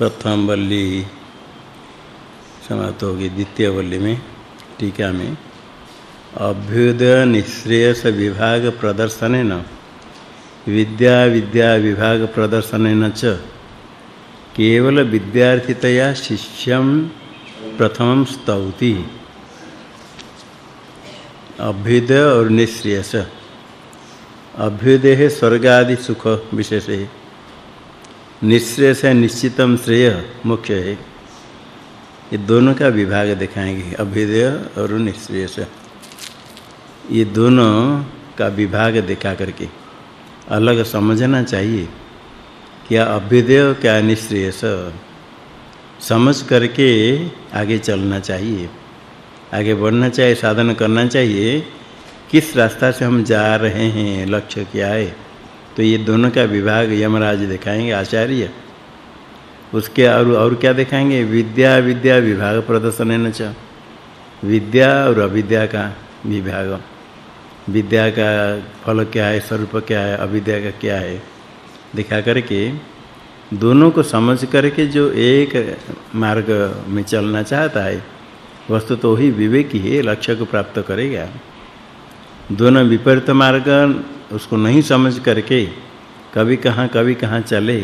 प्रथम वल्ली समाप्त होगी द्वितीय वल्ली में, टीका में। अभ्युदय निश्रेयस विभाग प्रदर्शन न विद्या विद्या विभाग प्रदर्शन च, केवल विद्यार्थितया शिष्यम प्रथम स्तौति। अभ्युदय और निश्रेयस। अभ्युदय है स्वर्ग आदि सुख विशेष है निश्रेयस है निश्चितम श्रेय मुख्य है। ये दोनों का विभाग दिखाएँगे अभ्युदय और निश्रेयस ये दोनों का विभाग दिखा करके अलग समझना चाहिए क्या अभ्युदय क्या निश्रेयस समझ करके आगे चलना चाहिए। आगे बढ़ना चाहिए, साधन करना चाहिए। किस रास्ता से हम जा रहे हैं, लक्ष्य क्या है? तो ये दोनों का विभाग यमराज दिखाएँगे, आचार्य। उसके और और क्या दिखाएँगे? विद्या विद्या विभाग प्रदर्शन है च। विद्या और अविद्या का विभाग। विद्या का फल क्या है? स्वरूप क्या है? अविद्या का क्या है? दिखा करके दोनों को समझ करके जो एक मार्ग में चलना चाहता है, वस्तु तो ही विवेक ही, लक्ष्य को प्राप्त करेगा। दोनों विपरीत मार्ग उसको नहीं समझ करके कभी कहाँ कभी कहाँ चले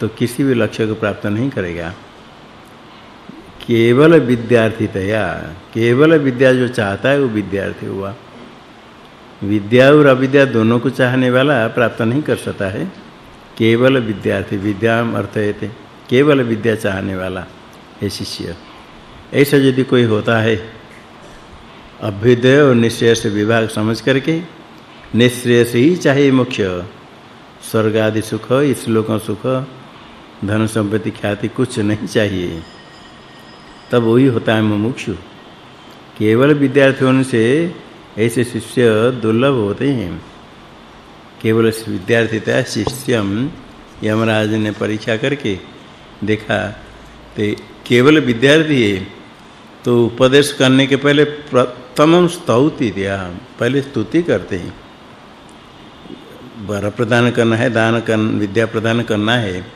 तो किसी भी लक्ष्य को प्राप्त नहीं करेगा। केवल विद्यार्थितया केवल विद्या जो चाहता है वो विद्यार्थी हुआ। विद्या और अविद्या दोनों को चाहने वाला प्राप्त नहीं कर सकता है। केवल विद्यार्थी विद्याम अर्थ है केवल विद्या चाहने वाला है शिष्य। ऐसा यदि कोई होता है, अभ्युदय और निश्चय से विभाग समझ करके निश्चय से ही चाहे मुख्य स्वर्ग आदि सुख इस लोक सुख, धन संपत्ति ख्याति कुछ नहीं चाहिए। तब वही होता है मुमुक्षु। केवल विद्यार्थी होने से ऐसे शिष्य दुर्लभ होते हैं। केवल विद्यार्थी विद्यार्थिता शिष्यम यमराज ने परीक्षा करके देखा तो केवल विद्यार्थी है तो उपदेश करने के पहले प्रथम स्तौति दिया। पहले स्तुति करते हैं। वर प्रदान करना है, दान कर, विद्या प्रदान करना है,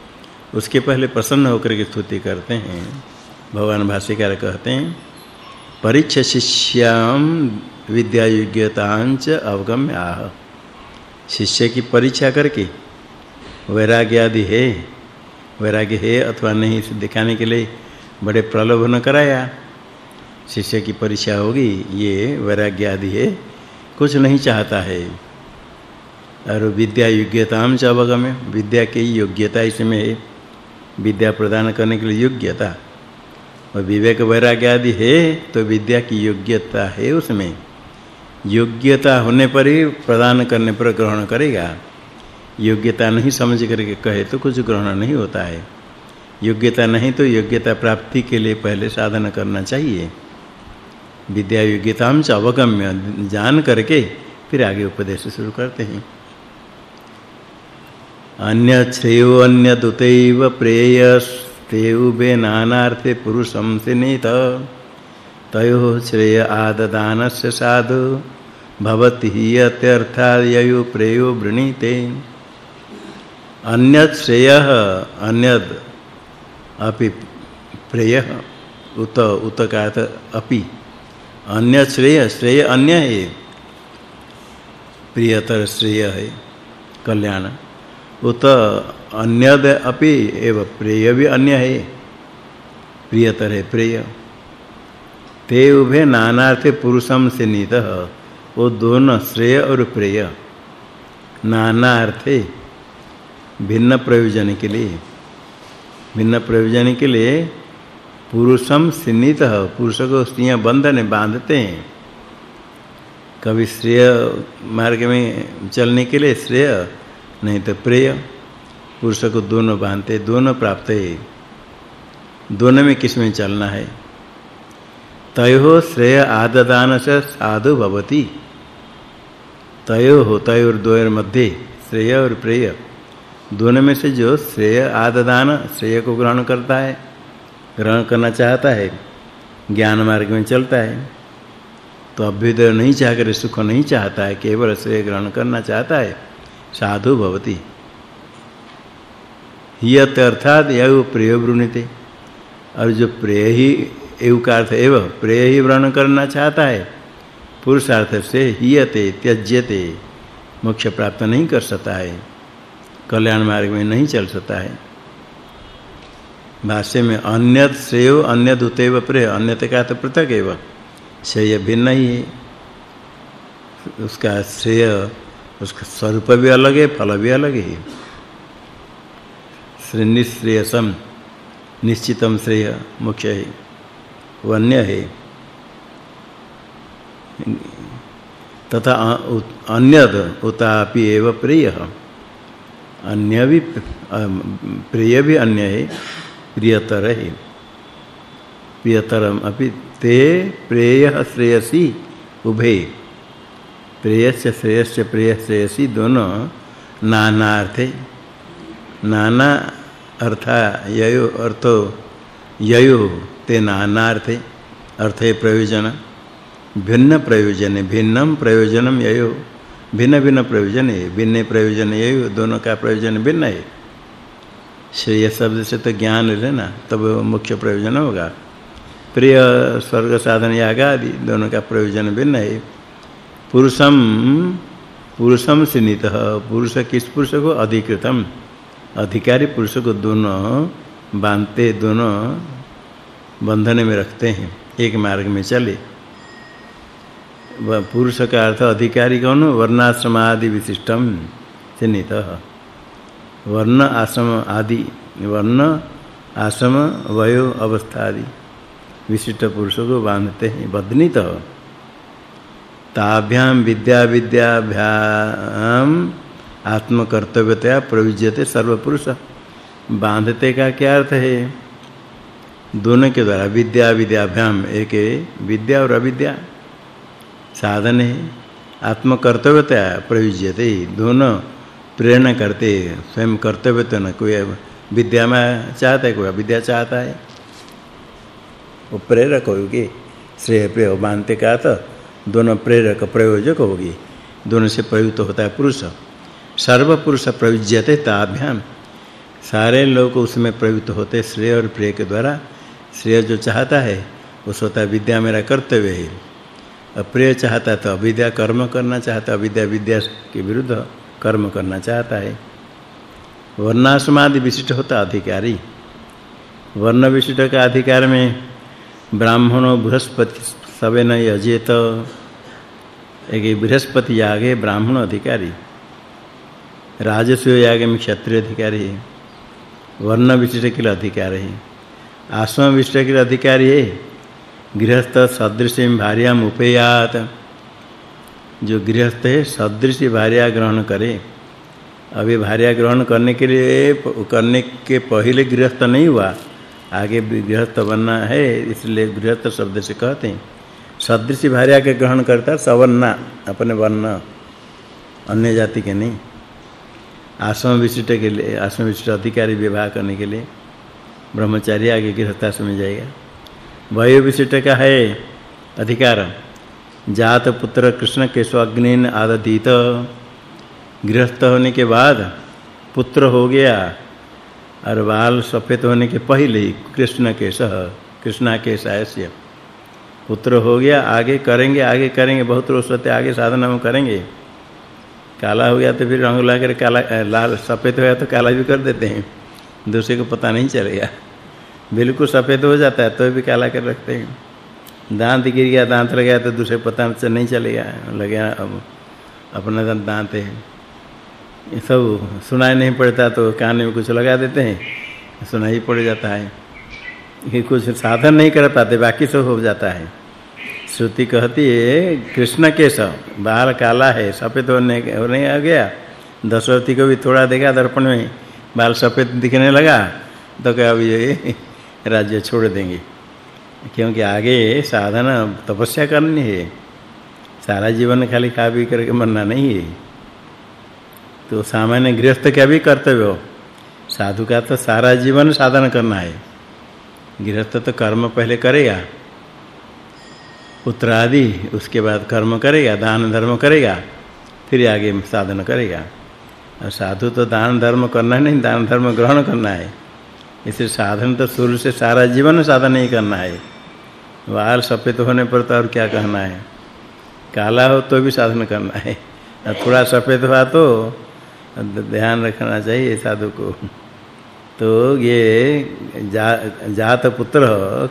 उसके पहले प्रसन्न होकर के स्तुति करते हैं। भगवान भाष्यकार कहते हैं परीक्ष शिष्याम विद्या योग्यतांच अवगम्य आह। शिष्य की परीक्षा करके वैराग्य आदि है, वैराग्य है अथवा नहीं, इसे दिखाने के लिए बड़े प्रलोभन कराया। शिष्य की परीक्षा होगी, ये वैराग्य आदि है, कुछ नहीं चाहता है। और विद्या योग्यताम च अवगम्य विद्या की योग्यता इसमें है। विद्या प्रदान करने के लिए योग्यता। और विवेक वैराग्य आदि है तो विद्या की योग्यता है उसमें। योग्यता होने पर ही प्रदान करने पर ग्रहण करेगा। योग्यता नहीं समझ करके कहे तो कुछ ग्रहण नहीं होता है। योग्यता नहीं तो योग्यता प्राप्ति के लिए पहले साधन करना चाहिए। विद्या योग्यताम च अवगम्य जान करके फिर आगे उपदेश शुरू करते हैं। अन्य श्रेयो अन्य दुतैव प्रेयस्तेउबे नानार्थे पुरुषं सिनीत। तयो श्रेय आददानस्य साधु, भवति यत्यर्थायु प्रेयो वृणीते। अन्य श्रेय, अन्यद अपि प्रेय, उत उत कात अपि। अन्य श्रेय श्रेय अन्य है प्रियतर श्रेय है, कल्याण। उत अन्यद अपि एव प्रेय भी अन्य है। प्रियतर है, प्रेय। ते उभे नानार्थे पुरुषम से नीत, वो दोनों श्रेय और प्रेय। नाना अर्थे भिन्न प्रयोजन के लिए। भिन्न प्रयोजन के लिए पुरुषम सिन्नित पुरुष को स्त्रियाँ बंधन बांधते हैं। कभी श्रेय मार्ग में चलने के लिए श्रेय नहीं तो प्रेय, पुरुष को दोनों बांधते, दोनों प्राप्त है। दोनों में किसमें चलना है? तयो श्रेय आददान से साधु भवति। तयो हो तयोर द्वयर मध्य श्रेय और प्रेय। दोनों में से जो श्रेय आददान, श्रेय को ग्रहण करता है, ग्रहण करना चाहता है, ज्ञान मार्ग में चलता है तो अभ्युदय नहीं चाहकर सुख नहीं चाहता है, केवल श्रेय ग्रहण करना चाहता है। साधु भवति। हियत अर्थात यव प्रिय वृणीते। और जो प्रिय ही एव का अर्थ एव प्रिय ही वर्ण करना चाहता है, पुरुषार्थ से हियते, त्यज्यते, मोक्ष प्राप्त नहीं कर सकता है, कल्याण मार्ग में नहीं चल सकता है। भाष्य में अन्यत श्रेय अन्य दुतेव प्रिय, अन्यत का तो पृथक एव, श्रेय भिन्न ही है। उसका श्रेय उसका स्वरूप भी अलग है, फल भी अलग है। श्री निश्रेयसम, निश्चितम श्रेय मुख्य है वो अन्य है। तथा अन्यद, उतापि एव प्रिय। अन्य भी प्रिय भी अन्य है, प्रियतर है। प्रियतरम अपि ते प्रेय श्रेयसी उभे प्रेयस्य, श्रेयस्य प्रेय श्रेयसी दोनों नाना अर्थे नाना अर्था ययो अर्थो ययो ते नाना अर्थे अर्थे प्रयोजन, भिन्न प्रयोजन भिन्नम प्रयोजनम ययो। भिन्न भिन्न प्रयोजन है भिन्न प्रयोजन ययो, दोनों का प्रयोजन भिन्न है। श्रेय शब्द से तो ज्ञान लेना तब मुख्य प्रयोजन होगा। प्रिय स्वर्ग साधन याग आदि दोनों का प्रयोजन भिन्न है। पुरुषम पुरुषम सिनित। पुरुष किस पुरुष को? अधिकृतम। अधिकारी पुरुष को दोनों बांधते, दोनों बंधन में रखते हैं, एक मार्ग में चले। पुरुष का अर्थ अधिकारी कौन? वर्णाश्रम आदि विशिष्टम चिन्हित वर्ण आश्रम आदि, वर्ण आश्रम, वयो अवस्था आदि। विशिष्ट पुरुषों को बांधते हैं, बदनीत। ताभ्याम विद्या विद्याभ्याम आत्मकर्तव्यतया प्रयुज्यते सर्वपुरुष। बांधते का क्या अर्थ है? दोनों के द्वारा विद्या, विद्याभ्याम, एक विद्या और अविद्या। साधन है, आत्मकर्तव्यतया प्रयुज्यते दोनों प्रेरणा करते स्वयं कर्तव्य तो न कोई विद्या में चाहता है, कोई अविद्या चाहता है। वो प्रेरक होगी, श्रेय प्रेय बांधते का तो दोनों प्रेरक प्रयोजक होगी। दोनों से प्रयुक्त होता है पुरुष। सर्व पुरुष प्रयुज्यते ताभ्याम। सारे लोग उसमें प्रयुक्त होते श्रेय और प्रिय के द्वारा। श्रेय जो चाहता है, वो सोता विद्या मेरा कर्तव्य है। अप्रिय चाहता तो अविद्या कर्म करना चाहता, अविद्या विद्या के विरुद्ध कर्म करना चाहता है। वर्णाश्रमादि विशिष्ट होता अधिकारी। वर्ण विशिष्ट का अधिकार में ब्राह्मणों बृहस्पति सवे न यजेत एक बृहस्पति यागे ब्राह्मण अधिकारी। राजस्व याग में क्षत्रिय अधिकारी। है वर्ण विशिष्ट के लिए अधिकार। है आश्रम विशिष्ट के लिए अधिकारी। है गृहस्थ सदृश भार्याम उपेयात जो गृहस्थ है सदृश भार्या ग्रहण करे। अभी भार्या ग्रहण करने के लिए करने के पहले गृहस्थ नहीं हुआ। आगे गृहस्थ बनना है, इसलिए गृहस्थ शब्द से कहते हैं। सदृश भार्या के ग्रहण करता सवर्णा अपने वर्ण, अन्य जाति के नहीं। आश्रम विशिष्ट के लिए, आश्रम विशिष्ट अधिकारी विवाह करने के लिए, ब्रह्मचारी आगे गृहस्थाश्रम में जाएगा। वय विशिष्ट का है, अधिकार। जात, पुत्र, कृष्ण के स्वाग्निन आददीत। गृहस्थ होने के बाद पुत्र हो गया, और बाल सफ़ेद होने के पहले कृष्ण के सह कृष्णा के सायस्य पुत्र हो गया, आगे करेंगे आगे करेंगे, बहुत रोज होते आगे साधना हम करेंगे। काला हो गया तो फिर रंग ला कर काला लाल, सफ़ेद हो गया तो काला भी कर देते हैं। दूसरे को पता नहीं चलेगा बिल्कुल सफ़ेद हो जाता है तो भी काला कर रखते हैं। दांत गिर गया, दांत लग गया तो दूसरे पता नहीं चलेगा लगे अब अपना दांत है। ये सब सुनाई नहीं पड़ता तो कान में कुछ लगा देते हैं, सुनाई पड़ जाता है। ये कुछ साधन नहीं कर पाते, बाकी सब हो जाता है। श्रुति कहती है, कृष्ण केश बाल काला है, सफ़ेद होने होने आ गया। दशरथी को भी थोड़ा देखा, दर्पण में बाल सफ़ेद दिखने लगा तो क्या अब ये राज्य छोड़ देंगे। क्योंकि आगे साधना तपस्या करनी है। सारा जीवन खाली खा पी करके मरना नहीं है। तो सामान्य गृहस्थ क्या भी कर्तव्य हो? साधु का तो सारा जीवन साधन करना है। गृहस्थ तो कर्म पहले करेगा। पुत्र आदि उसके बाद कर्म करेगा दान धर्म करेगा फिर आगे साधन करेगा। और साधु तो दान धर्म करना है नहीं दान धर्म ग्रहण करना है। इसलिए साधन तो शुरू से सारा जीवन साधन ही करना है। बाल सफ़ेद होने पर तो और क्या कहना है? काला हो तो भी साधन करना है। और थोड़ा सफ़ेद हुआ तो ध्यान रखना चाहिए साधु को। तो ये जा, जात पुत्र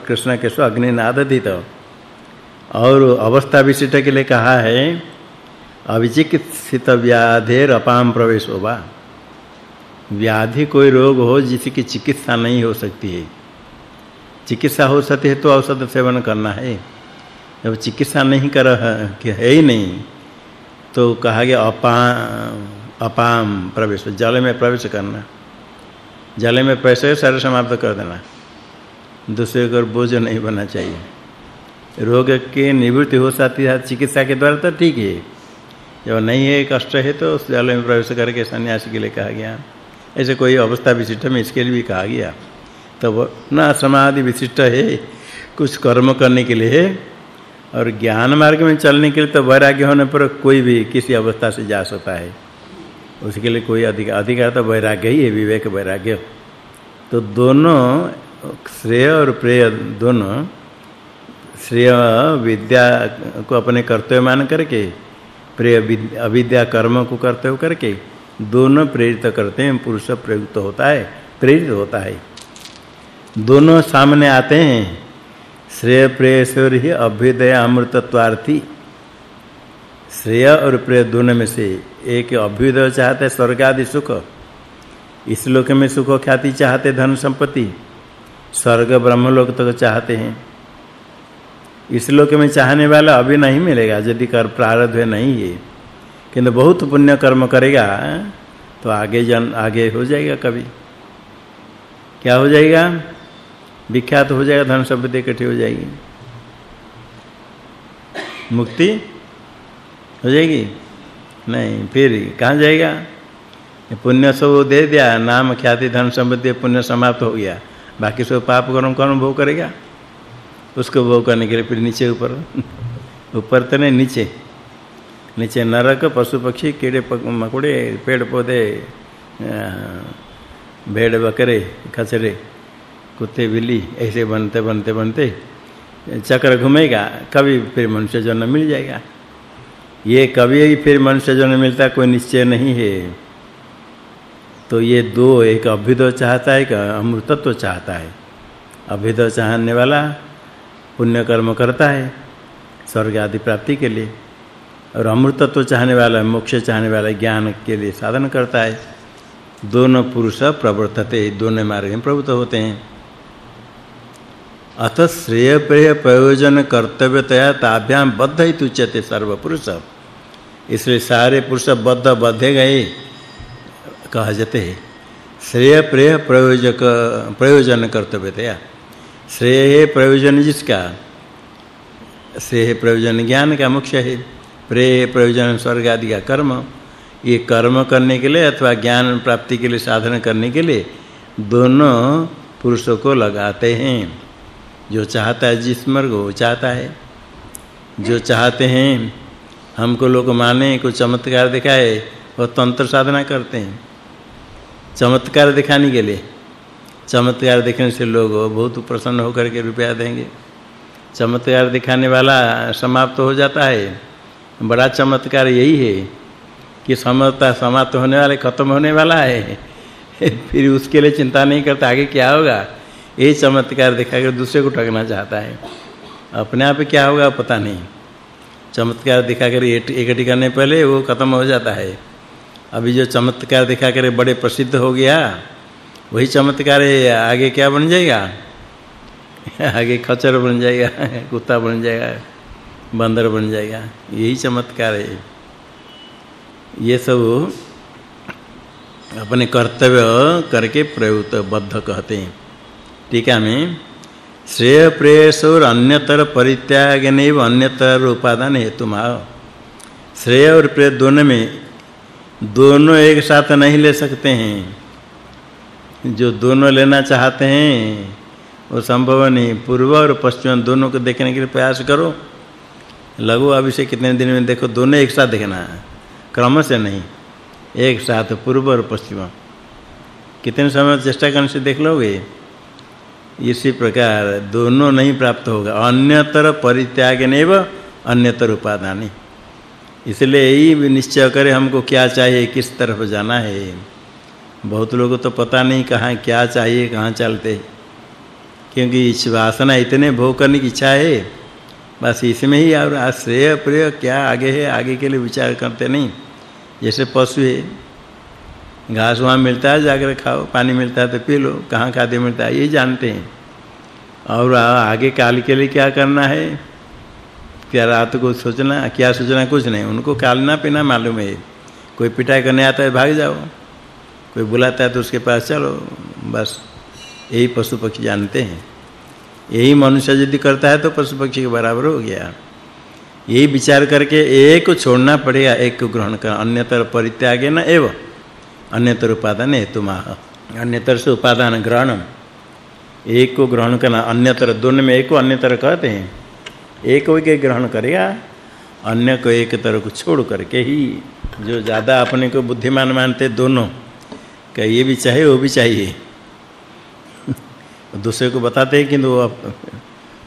कृष्ण के स्व अग्निनाद तो और अवस्था विशिष्ट के लिए कहा है अविचिकित्सित व्याधेर अपाम प्रवेश होगा व्याधि कोई रोग हो जिसकी चिकित्सा नहीं हो सकती है। चिकित्सा हो सकती है तो औषध सेवन करना है। जब चिकित्सा नहीं कर है ही नहीं तो कहा गया अपाम अपाम प्रवेश, जल में प्रवेश करना। जल में पैसे सारे समाप्त कर देना। दूसरे को बोझ नहीं बनना चाहिए। रोग के निवृत्ति हो सकती है चिकित्सा के द्वारा तो ठीक है। जब नहीं है, कष्ट है तो उस जल में प्रवेश करके सन्यासी के लिए कहा गया। ऐसे कोई अवस्था विशिष्ट में इसके लिए भी कहा गया। तो ना समाधि विशिष्ट है, कुछ कर्म करने के लिए। और ज्ञान मार्ग में चलने के लिए तो वैराग्य होने पर कोई भी किसी अवस्था से जा सकता है। उसके लिए कोई अधिक, अधिकार तो वैराग्य ही है, विवेक वैराग्य। तो दोनों, श्रेय और प्रेय दोनों श्रेय विद्या को अपने कर्तव्य मान करके, प्रिय अविद्या कर्म को कर्तव्य करके, दोनों प्रेरित करते हैं, पुरुष प्रयुक्त होता है, प्रेरित होता है। दोनों सामने आते हैं। श्रेय प्रेयश्वर ही अभ्युदय अमृतत्वार्थी। श्रेय और प्रेय दोनों में से एक अभ्युदय चाहते स्वर्ग आदि सुख। इस लोक में सुख ख्याति चाहते धन संपत्ति। स्वर्ग ब्रह्म लोक तक चाहते हैं। इस लोक में चाहने वाला अभी नहीं मिलेगा, यदि कर प्रारब्ध है नहीं ये। किंतु बहुत पुण्य कर्म करेगा तो आगे जन, आगे हो जाएगा कभी। क्या हो जाएगा? विख्यात हो जाएगा, धन संपत्ति इकट्ठी हो जाएगी। मुक्ति हो जाएगी? नहीं, फिर कहाँ जाएगा? पुण्य सब दे दिया, नाम ख्याति, धन संपत्ति, पुण्य समाप्त हो गया। बाकी सब पाप कर्म कर्म भोग करेगा। उसको वो करने के लिए, फिर नीचे, ऊपर। ऊपर तो नहीं, नीचे। नीचे नरक, पशु पक्षी, कीड़े मकोड़े, पेड़ पौधे भेड़ बकरे खचरे कुत्ते, बिल्ली, ऐसे बनते बनते बनते, चक्र घूमेगा, कभी फिर मनुष्य जन्म मिल जाएगा। ये कभी ही फिर मनुष्य जन्म मिलता, कोई निश्चय नहीं है। तो ये दो, एक अभ्युदय चाहता है, एक अमृतत्व चाहता है। अभ्युदय चाहने वाला पुण्य कर्म करता है, स्वर्ग आदि प्राप्ति के लिए। और अमृतत्व चाहने वाला, मोक्ष चाहने वाला, ज्ञान के लिए साधन करता है। दोनों पुरुष प्रवर्तते दोनों मार्ग में प्रवृत्त होते हैं। अथ श्रेय प्रेय प्रयोजन कर्तव्यतया ताभ्याम बद्ध ही तुच्यते सर्व पुरुष इसलिए सारे पुरुष बद्ध, बद्धे गए कहा जाते हैं। श्रेय प्रेय प्रयोजक, प्रयोजन कर्तव्यतया। श्रेय प्रयोजन जिसका? श्रेय प्रयोजन ज्ञान का मुख्य है। प्रेय प्रयोजन स्वर्ग आदि का कर्म। ये कर्म करने के लिए अथवा ज्ञान प्राप्ति के लिए, साधन करने के लिए दोनों पुरुषों को लगाते हैं। जो चाहता है जिस मार्ग वो चाहता है। जो चाहते हैं, हमको लोग माने को चमत्कार दिखाए, वो तंत्र साधना करते हैं। चमत्कार दिखाने के लिए। चमत्कार देखने से लोग बहुत प्रसन्न होकर के रुपया देंगे। चमत्कार दिखाने वाला समाप्त हो जाता है। बड़ा चमत्कार यही है कि समता समाप्त होने वाले, खत्म होने वाला है। फिर उसके लिए चिंता नहीं करता, आगे क्या होगा? ये चमत्कार दिखाकर दूसरे को ठगना चाहता है। अपने आप क्या होगा पता नहीं। चमत्कार दिखाकर इकट्ठी करने पहले वो खत्म हो जाता है। अभी जो चमत्कार दिखाकर बड़े प्रसिद्ध हो गया वही चमत्कार है, आगे क्या बन जाएगा? आगे खचर बन जाएगा, कुत्ता बन जाएगा, बंदर बन जाएगा। यही चमत्कार है। ये सब अपने कर्तव्य करके प्रयुक्त बद्ध कहते हैं। टीका में श्रेय प्रेयस और अन्यतर, परित्याग नैव अन्यतर उपादान हेतु माव। श्रेय और प्रेय दोनों में, दोनों एक साथ नहीं ले सकते हैं। जो दोनों लेना चाहते हैं, वो संभव नहीं। पूर्व और पश्चिम दोनों को देखने के लिए प्रयास करो। लघु अभी से कितने दिन में देखो, दोनों एक साथ देखना है। क्रम से नहीं, एक साथ पूर्व और पश्चिम। कितने समय चेष्टा करने से देख लोगे? इसी प्रकार दोनों नहीं प्राप्त होगा। अन्यतर परित्याग नेव अन्यतर उपादानी। इसलिए यही निश्चय करें हमको क्या चाहिए, किस तरफ़ जाना है। बहुत लोगों तो पता नहीं कहाँ क्या चाहिए, कहाँ चलते। क्योंकि इस वासना इतने भोग करने की इच्छा है, बस इसमें ही और आश्रय प्रिय क्या आगे है, आगे के लिए विचार करते नहीं। जैसे पशु है, घास वहाँ मिलता है, जाकर खाओ, पानी मिलता है तो पी लो, कहाँ खाद्य मिलता है, ये जानते हैं। और आगे काल के लिए क्या करना है? क्या रात को सोचना, क्या सोचना कुछ नहीं, उनको काल ना पीना मालूम है। कोई पिटाई करने आता है, भाग जाओ। कोई बुलाता है तो उसके पास चलो, बस यही पशु पक्षी जानते हैं। यही मनुष्य यदि करता है तो पशु पक्षी के बराबर हो गया। यही विचार करके एक को छोड़ना पड़ेगा, एक को ग्रहण कर अन्यतर परित्यागे न एव, अन्यतर उपादान हेतु अन्यतर से उपादान ग्रहण एक को ग्रहण करना, अन्यतर दोनों में एक को अन्यतर कहते हैं। एक को के ग्रहण करेगा, अन्य को एक तरह को छोड़ करके ही। जो ज़्यादा अपने को बुद्धिमान मानते दोनों क्या ये भी चाहिए, वो भी चाहिए। दूसरे को बताते हैं किंतु वो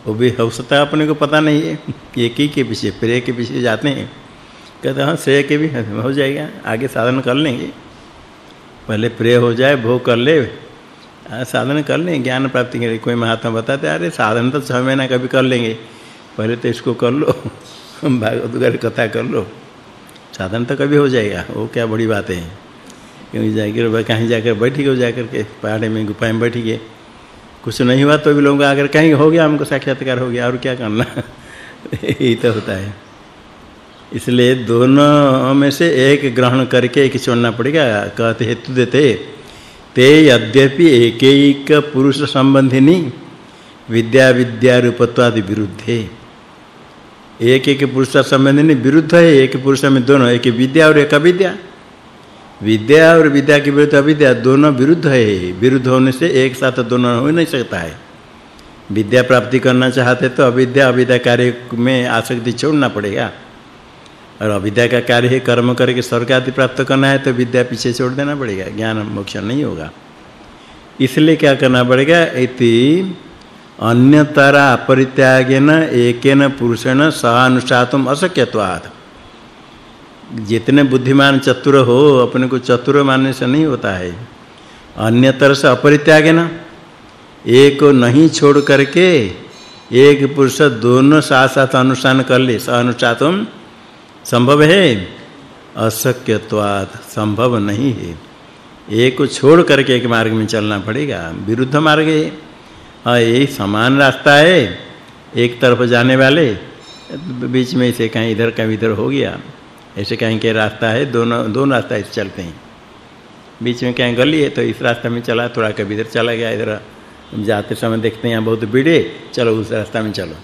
वो भी हो सकता है अपने को पता नहीं है। एक ही के पीछे, प्रेय के पीछे जाते हैं। कहते हैं श्रेय के भी हो जाएगा, आगे साधन कर लेंगे। पहले प्रेय हो जाए, भोग कर ले साधन कर लेंगे ज्ञान प्राप्ति के लिए कोई महात्मा बताते अरे, साधन तो छह महीना कभी कर लेंगे। पहले तो इसको कर लो, भागवत कथा कर लो। साधन तो कभी हो जाएगा, वो क्या बड़ी बात है। क्योंकि जाकर कहीं जाकर बैठ गए, जाकर के पहाड़े में गुफा में बैठ गए। कुछ नहीं हुआ तो भी लोग अगर कहीं हो गया, हमको साक्षात्कार हो गया, और क्या करना? यही तो होता है। इसलिए दोनों में से एक ग्रहण करके एक छोड़ना पड़ेगा। कहते हेतु देते, ते यद्यपि एक एक पुरुष संबंधिनी विद्या विद्या रूपत्वादि विरुद्धे। एक एक पुरुष संबंधिनी विरुद्ध है, एक पुरुष में दोनों, एक विद्या और एक अविद्या। विद्या और विद्या के विरुद्ध अविद्या दोनों विरुद्ध है। विरुद्ध होने से एक साथ दोनों हो नहीं सकता है। विद्या प्राप्ति करना चाहते तो अविद्या अविद्या कार्य में आसक्ति छोड़ना पड़ेगा। और अविद्या का कार्य है कर्म करके स्वर्ग आदि प्राप्त करना है तो विद्या पीछे छोड़ देना पड़ेगा। ज्ञान मोक्ष नहीं होगा। इसलिए क्या करना पड़ेगा? इति अन्यतरा अपरित्यागेन एकेन पुरुषेण सहानुष्ठातुम अशक्यत्वात् जितने बुद्धिमान चतुर हो, अपने को चतुर मानने से नहीं होता है। अन्यतर से अपरित्याग ना? एक को नहीं छोड़ करके एक पुरुष दोनों साथ साथ अनुष्ठान कर ले। अनुष्ठातम संभव है? अशक्यत्वात् संभव नहीं है। एक को छोड़ करके एक मार्ग में चलना पड़ेगा। विरुद्ध मार्ग है। हाँ यही समान रास्ता है। एक तरफ़ जाने वाले, बीच में से कहीं इधर कहीं इधर हो गया। ऐसे कहीं के रास्ता है, दोनों दोनों रास्ता इस चलते हैं। बीच में कहीं गली है तो इस रास्ते में चला, थोड़ा कभी इधर चला गया, इधर जाते समय देखते हैं, यहाँ बहुत भीड़ है, चलो उस रास्ता में चलो।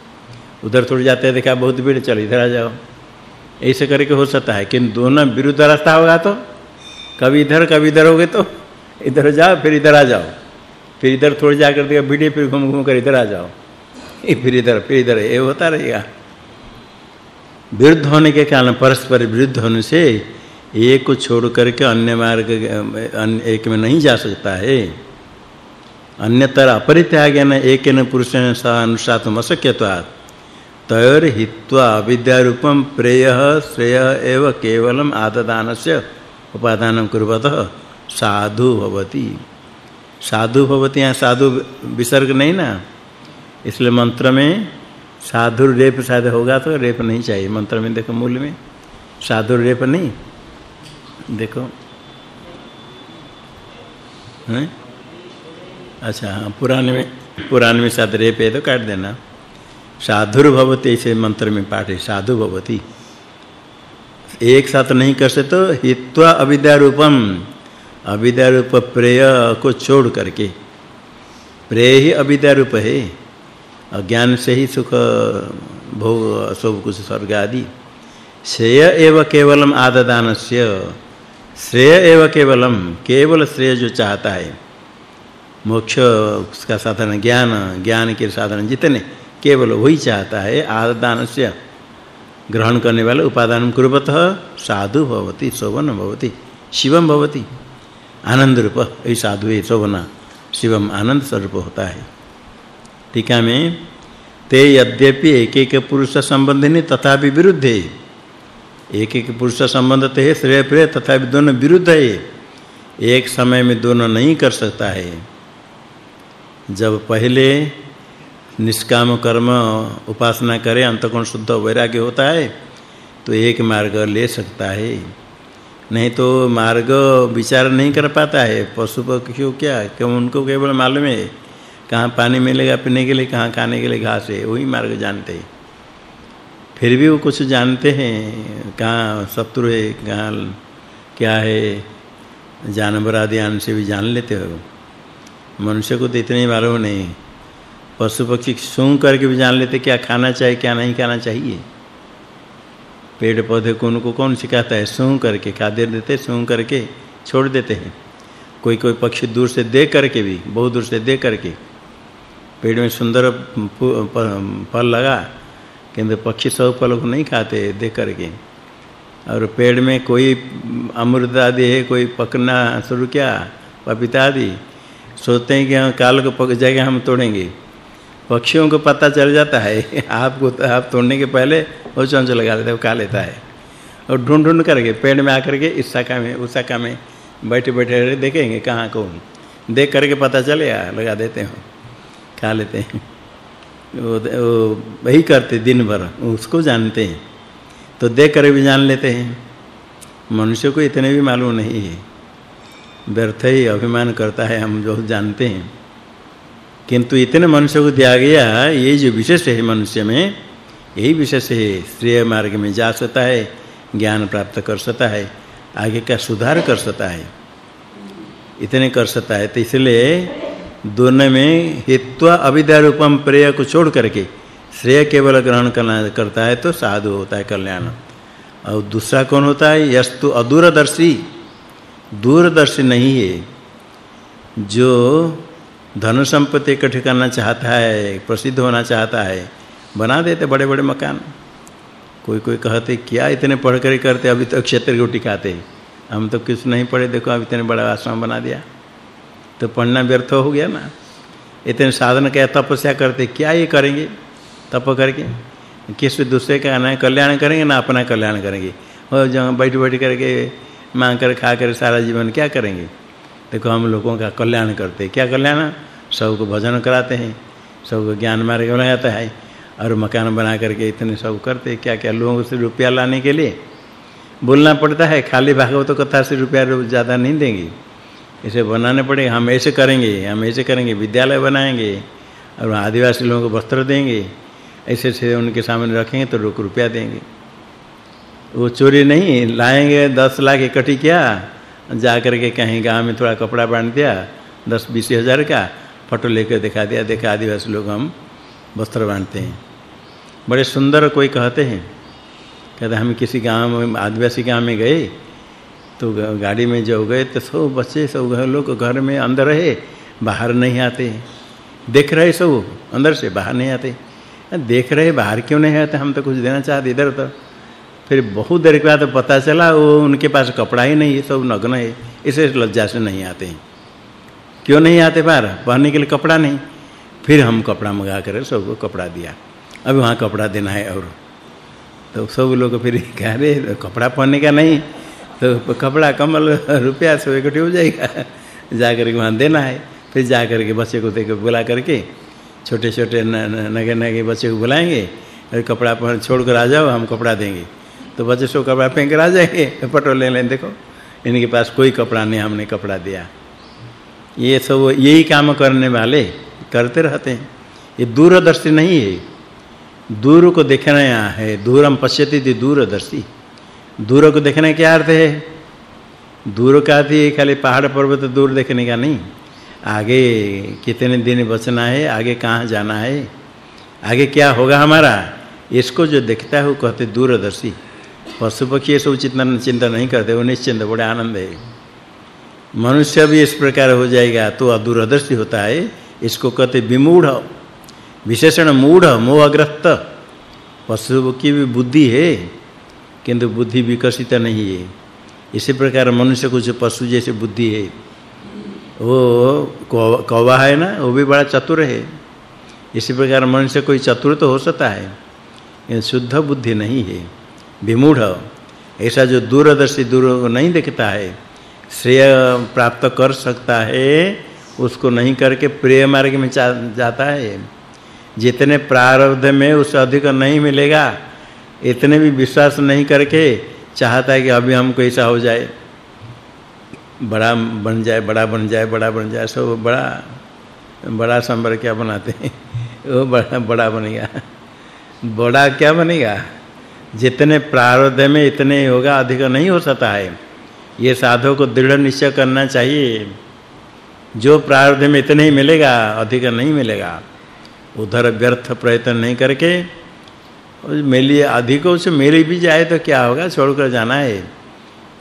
उधर थोड़ी जाते देखा बहुत भीड़ चलो इधर आ जाओ। ऐसे करके हो सकता है कि दोनों विरुद्ध रास्ता होगा तो कभी इधर कभी इधर होगे तो इधर जाओ, फिर इधर आ जाओ। फिर इधर थोड़ी जाकर देखा भीड़ फिर घूम घूम कर इधर आ जाओ। फिर इधर फिर इधर, ये होता रहेगा। विरुद्ध होने के कारण परस्पर विरुद्ध होने से एक को छोड़ करके अन्य मार्ग एक में नहीं जा सकता है। अन्यतर अपरित्यागेन एकेन पुरुषेण सह अनुसातम अशक्यत्वात् तयर हित्वा अविद्या रूपम प्रेय, श्रेय एव केवलम आददानस्य उपादानं कुर्वतः साधु भवति। साधु भवति, यहाँ साधु विसर्ग नहीं ना? इसलिए मंत्र में साधु रेप शायद होगा तो रेप नहीं चाहिए, मंत्र में देखो, मूल में। साधु रेप नहीं। देखो। हैं? अच्छा हाँ पुराने में पुराने में साध रेप है तो काट देना। साधुर भवति ऐसे मंत्र में पाठ है, साधु भवति। एक साथ नहीं कर सकते तो हित्वा अविद्या रूपम, अविद्या रूप प्रेय को छोड़ करके। प्रेय ही अविद्या रूप है। अज्ञान से ही सुख, भोग सब कुछ स्वर्ग आदि। श्रेय एव केवलम आददानस्य। श्रेय एव केवलम, केवल श्रेय जो चाहता है। मोक्ष, उसका साधन ज्ञान ज्ञान के साधन जितने केवल वही चाहता है, आददानस्य। ग्रहण करने वाले उपादान कुर्वतः साधु भवति, शोभन भवति, शिवम भवति। आनंद रूप, ऐ साधु है शोभना, शिवम आनंद स्वरूप होता है। टीका में ते यद्यपि एक एक पुरुष संबंधिनी तथापि विरुद्ध है। एक एक पुरुष संबंध तो श्रेय प्रिय, तथापि दोनों विरुद्ध है। एक समय में दोनों नहीं कर सकता है। जब पहले निष्काम कर्म उपासना करे, अंतकोण शुद्ध वैराग्य होता है तो एक मार्ग ले सकता है। नहीं तो मार्ग विचार नहीं कर पाता है। पशु पक्षियों क्या, क्यों उनको केवल मालूम है? कहाँ पानी मिलेगा पीने के लिए, कहाँ खाने के लिए घास है, वही मार्ग जानते हैं। फिर भी वो कुछ जानते हैं, कहाँ शत्रु है, कहाँ क्या है, जानवर आदि आन से भी जान लेते हो। मनुष्य को तो इतने मालूम नहीं पशु पक्षी सूंघ करके भी जान लेते क्या खाना चाहिए, क्या नहीं खाना चाहिए। पेड़ पौधे को उनको कौन सिखाता है? सूंघ करके, खाद्य देते, सूंघ करके छोड़ देते हैं। कोई कोई पक्षी दूर से देख करके भी, बहुत दूर से देख करके पेड़ में सुंदर फल लगा, किंतु पक्षी सब फल को नहीं खाते, देख करके। और पेड़ में कोई अमृत आदि है, कोई पकना शुरू किया, पपीता आदि, सोचते हैं कि हम काल को पक जाएगा हम तोड़ेंगे। पक्षियों को पता चल जाता है, आपको आप तोड़ने के पहले वो चंच लगा देते वो खा लेता है। और ढूंढ ढूंढ करके, पेड़ में आकर के इस शाखा में, उस शाखा में बैठे बैठे देखेंगे कहाँ कौन। देख करके पता चलेगा लगा देते हैं। खा लेते हैं। वो, वो वही करते दिन भर। उसको जानते हैं। तो देख कर भी जान लेते हैं। मनुष्य को इतने भी मालूम नहीं है। व्यर्थ ही अभिमान करता है हम जो जानते हैं। किंतु इतने मनुष्य को दिया गया ये जो विशेष है मनुष्य में यही विशेष है। श्रेय मार्ग में जा सकता है ज्ञान प्राप्त कर सकता है आगे का सुधार कर सकता है। इतने कर सकता है तो इसलिए दोनों में हित्वा अविद्या रूपम प्रेय को छोड़ करके श्रेय केवल ग्रहण करना करता है तो साधु होता है कल्याण। और दूसरा कौन होता है? यस्तु अदूरदर्शी। दूरदर्शी नहीं है। जो धन संपत्ति इकट्ठी करना चाहता है, प्रसिद्ध होना चाहता है, बना देते बड़े-बड़े मकान। कोई कोई कहते, क्या इतने पढ़ कर करते, अभी तक क्षेत्र को टिकाते? हम तो कुछ नहीं पढ़े, देखो, अब इतने बड़ा आश्रम बना दिया। तो पढ़ना व्यर्थ हो गया ना। इतने साधन क्या तपस्या करते, क्या ये करेंगे? तप करके। किस दूसरे का ना, कल्याण करेंगे ना अपना कल्याण करेंगे। और जहाँ बैठ बैठ करके, मांग कर, खा कर सारा जीवन क्या करेंगे? देखो, हम लोगों का कल्याण करते क्या कल्याण? सबको भजन कराते हैं। सबको ज्ञान मार्ग बनाया जाता है। और मकान बना करके इतने सब करते क्या क्या लोगों से रुपया लाने के लिए? बोलना पड़ता है। खाली भागवत कथा से रुपया ज़्यादा नहीं देंगे। इसे बनाने पड़ेगा हम ऐसे करेंगे, हम ऐसे करेंगे, विद्यालय बनाएँगे, और आदिवासी लोगों को वस्त्र देंगे, ऐसे से उनके सामने रखेंगे तो रुक रुपया देंगे। वो चोरी नहीं, लाएँगे दस लाख इकट्ठी किया जा करके कहीं गाँव में थोड़ा कपड़ा बाँध दिया, दस बीस हज़ार का, फ़ोटो लेकर दिखा दिया, देखा आदिवासी लोग हम वस्त्र बांधते हैं। बड़े सुंदर कोई कहते हैं, कहते हम किसी गाँव में, आदिवासी गाँव में गए तो गाड़ी में जो गए तो सब बच्चे, सब घर लोग घर में अंदर रहे, बाहर नहीं आते। देख रहे सब, अंदर से बाहर नहीं आते। देख रहे, बाहर क्यों नहीं आते? हम तो कुछ देना चाहते इधर तो। फिर बहुत देर के बाद पता चला, वो उनके पास कपड़ा ही नहीं है, सब नग्न है, इसे लज्जा से नहीं आते हैं। क्यों नहीं आते बाहर? पहनने के लिए कपड़ा नहीं। फिर हम कपड़ा मंगा कर सबको कपड़ा दिया। अभी वहाँ कपड़ा देना है और। तो सब लोग फिर कह रहे, कपड़ा पहनने का नहीं तो कपड़ा कमल रुपया सब इकट्ठे हो जाएगा। जा करके वहाँ देना है। फिर जा करके बच्चे को देकर बुला करके छोटे छोटे नगे नगे बच्चे को बुलाएँगे और कपड़ा पहन छोड़ कर आ जाओ, हम कपड़ा देंगे। तो बच्चे सो कपड़ा पहन कर आ जाएँगे। पटो ले लें, देखो। इनके पास कोई कपड़ा नहीं, हमने कपड़ा दिया। ये सब यही काम करने वाले करते रहते हैं। ये दूरदर्शी नहीं है। दूर को देखना है। दूरम पश्यति दूरदर्शी। दूर को देखने क्या अर्थ है। दूर का अर्थ खाली पहाड़ पर्वत दूर देखने का नहीं। आगे कितने दिन बचना है, आगे कहाँ जाना है, आगे क्या होगा हमारा, इसको जो देखता है वो कहते दूरदर्शी। पशु पक्षी ये सब चिंतन चिंता नहीं करते, वो निश्चिंत, बड़े आनंद है। मनुष्य भी इस प्रकार हो जाएगा तो अदूरदर्शी होता है। इसको कहते विमूढ़, विशेषण मूढ़, मोहग्रस्त। पशु की भी बुद्धि है किंतु बुद्धि विकसित नहीं है। इसी प्रकार मनुष्य कुछ पशु जैसे बुद्धि है, वो कौवा है ना, वो भी बड़ा चतुर है। इसी प्रकार मनुष्य कोई चतुर तो हो सकता है ये शुद्ध बुद्धि नहीं है, विमूढ़। ऐसा जो दूरदर्शी दूर नहीं देखता है, श्रेय प्राप्त कर सकता है, उसको नहीं करके प्रिय मार्ग में जाता है। जितने प्रारब्ध में उससे अधिक नहीं मिलेगा इतने भी विश्वास नहीं करके चाहता है कि अभी हमको ऐसा हो जाए। बड़ा बन जाए, बड़ा बन जाए, बड़ा बन जाए सब बड़ा बड़ा संबर क्या बनाते हैं? वो बड़ा बड़ा बनेगा। बड़ा क्या बनेगा? जितने प्रारब्ध में इतने होगा अधिक नहीं हो सकता है। ये साधु को दृढ़ निश्चय करना चाहिए। जो प्रारब्ध में इतने ही मिलेगा, अधिक नहीं मिलेगा। उधर व्यर्थ प्रयत्न नहीं करके मेरे अधिक से मेरे भी जाए तो क्या होगा? छोड़कर जाना है।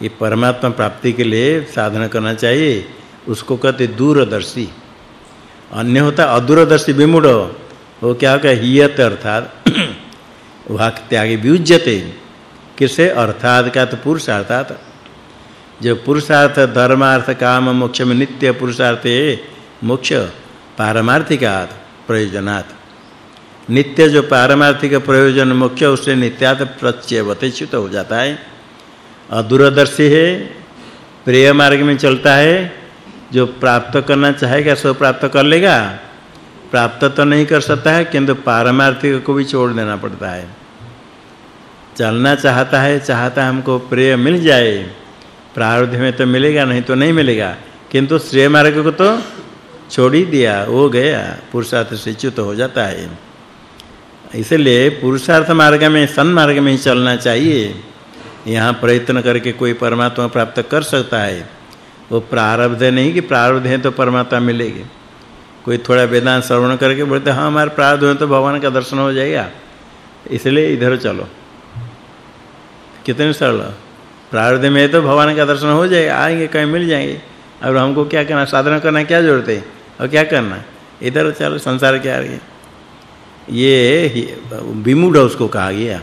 ये परमात्मा प्राप्ति के लिए साधना करना चाहिए। उसको कहते दूरदर्शी। अन्य होता अदूरदर्शी, विमूढ़। वो क्या होगा हियत अर्थात। वाक् त्यागे विउज्यते किसे? अर्थात का तो पुरुषार्थात। जो पुरुषार्थ, धर्मार्थ, काम, मोक्ष में नित्य पुरुषार्थ है, मोक्ष पारमार्थिकात् प्रयोजनात्। नित्य जो पारमार्थिक प्रयोजन मुख्य, उससे नित्यात प्रत्ययवते च्युत हो जाता है। अदूरदर्शी है, प्रिय मार्ग में चलता है, जो प्राप्त करना चाहेगा सो प्राप्त कर लेगा। प्राप्त तो नहीं कर सकता है, किंतु पारमार्थिक को भी छोड़ देना पड़ता है। चलना चाहता है चाहता है हमको प्रिय मिल जाए। प्रारब्ध में तो मिलेगा, नहीं तो नहीं मिलेगा। किंतु श्रेय मार्ग को तो छोड़ ही दिया वो गया। पुरुषार्थ से च्युत हो जाता है। इसलिए पुरुषार्थ मार्ग में सन मार्ग में ही चलना चाहिए। यहाँ प्रयत्न करके कोई परमात्मा प्राप्त कर सकता है। वो प्रारब्ध नहीं कि प्रारब्ध है तो परमात्मा मिलेगी। कोई थोड़ा वेदांत श्रवण करके बोलते हाँ हमारे प्रारब्ध है तो भगवान का दर्शन हो जाएगा। इसलिए इधर चलो। कितने सरल। प्रारब्ध में तो भगवान का दर्शन हो जाएगा, आएँगे, कहीं मिल जाएँगे। और हमको क्या करना, साधना करना क्या ज़रूरत है? और क्या करना? इधर चलो, संसार के आगे। ये विमूढ़ उसको कहा गया।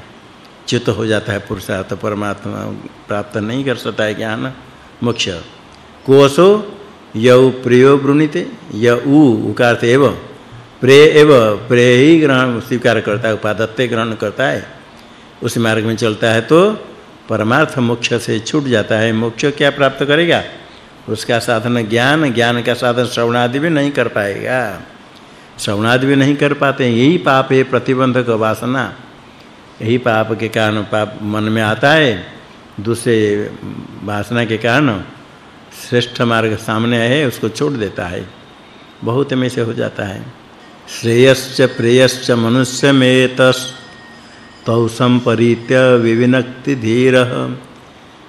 चित्त हो जाता है पुरुषार्थ परमात्मा प्राप्त नहीं कर सकता है ज्ञान मोक्ष। कोसो यौ प्रियो य उ उकारते एव। प्रे एव, प्रे ही ग्रहण स्वीकार करता है, उपादत्ते ग्रहण करता है। उस मार्ग में चलता है तो परमार्थ मोक्ष से छूट जाता है। मोक्ष क्या प्राप्त करेगा? उसका साधन ज्ञान ज्ञान का साधन श्रवण आदि भी नहीं कर पाएगा। श्रवण आदि भी नहीं कर पाते यही पाप है, प्रतिबंधक वासना। यही पाप के कारण पाप मन में आता है। दूसरे वासना के कारण श्रेष्ठ मार्ग सामने है उसको छोड़ देता है। बहुत में से हो जाता है। श्रेयश्च प्रेयश्च मनुष्य में तस् तौ संपरीत्य विविनक्ति धीर।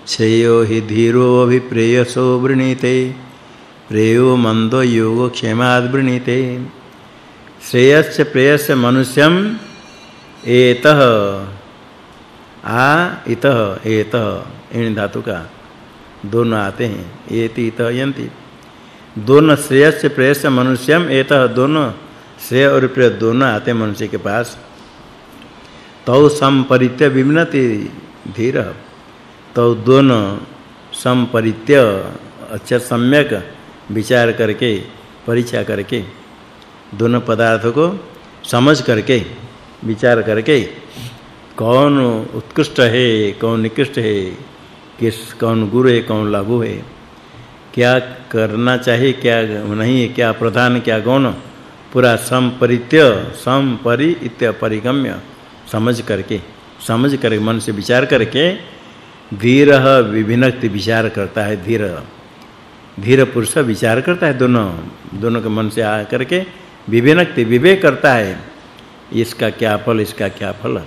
श्रेयो हि धीरो अभिप्रेयसो वृणीते, प्रेयो मंदो योग क्षेमाद वृणीते। श्रेयस्य प्रेयस्य मनुष्यम एतः। आ, इतः, एतः इन धातु का दोनों आते हैं। एति, इतः यंति दोनों श्रेयस्य प्रेयस्य मनुष्यम एतः दोनों श्रेय और प्रेय दोनों आते मनुष्य के पास। तौ संपरित्य विमनति धीर। तौ दोनों संपरित्य अच्छा सम्यक विचार करके, परीक्षा करके दोनों पदार्थों को समझ करके, विचार करके, कौन उत्कृष्ट है, कौन निकृष्ट है, किस, कौन गुरु है, कौन लघु है, क्या करना चाहिए, क्या नहीं है क्या प्रधान, क्या गौण, पूरा संपरित्य, संपरि इत्य परिगम्य, समझ करके, समझ कर मन से विचार करके, धीर विभिन्नति विचार करता है, धीर। धीर पुरुष विचार करता है दोनों दोनों के मन से आ करके विभिन्नति विवेक करता है। इसका क्या फल, इसका क्या फल?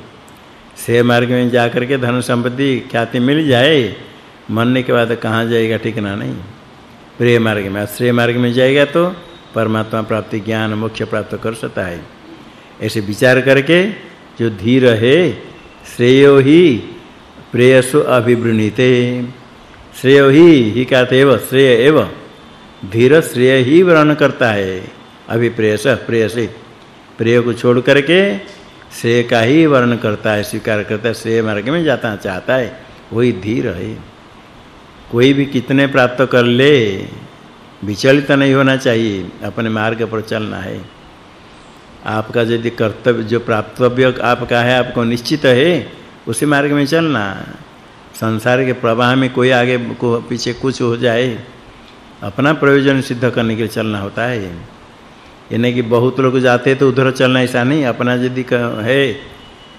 से मार्ग में जा करके धन संपत्ति, ख्याति मिल जाए, मरने के बाद कहाँ जाएगा? ठिकाना नहीं। प्रिय मार्ग में श्रेय मार्ग में जाएगा तो परमात्मा प्राप्ति, ज्ञान, मोक्ष प्राप्त कर सकता है। ऐसे विचार करके जो धीर है, श्रेयो ही प्रेयसु अभिवृणीते। श्रेयो ही ही कहते एव, श्रेय एव। धीर, श्रेय ही वर्ण करता है। अभिप्रेयस प्रेयसे प्रेय को छोड़ करके श्रेय का ही वर्ण करता है, स्वीकार करता है श्रेय मार्ग में जाता, चाहता है, वही धीर है। कोई भी कितने प्राप्त कर ले, विचलित नहीं होना चाहिए, अपने मार्ग पर चलना है। आपका यदि कर्तव्य, जो प्राप्तव्य आपका है, आपको निश्चित है, उसी मार्ग में चलना। संसार के प्रवाह में कोई आगे को पीछे कुछ हो जाए, अपना प्रयोजन सिद्ध करने के लिए चलना होता है। यानी कि बहुत लोग जाते तो उधर चलना ऐसा नहीं, अपना यदि है,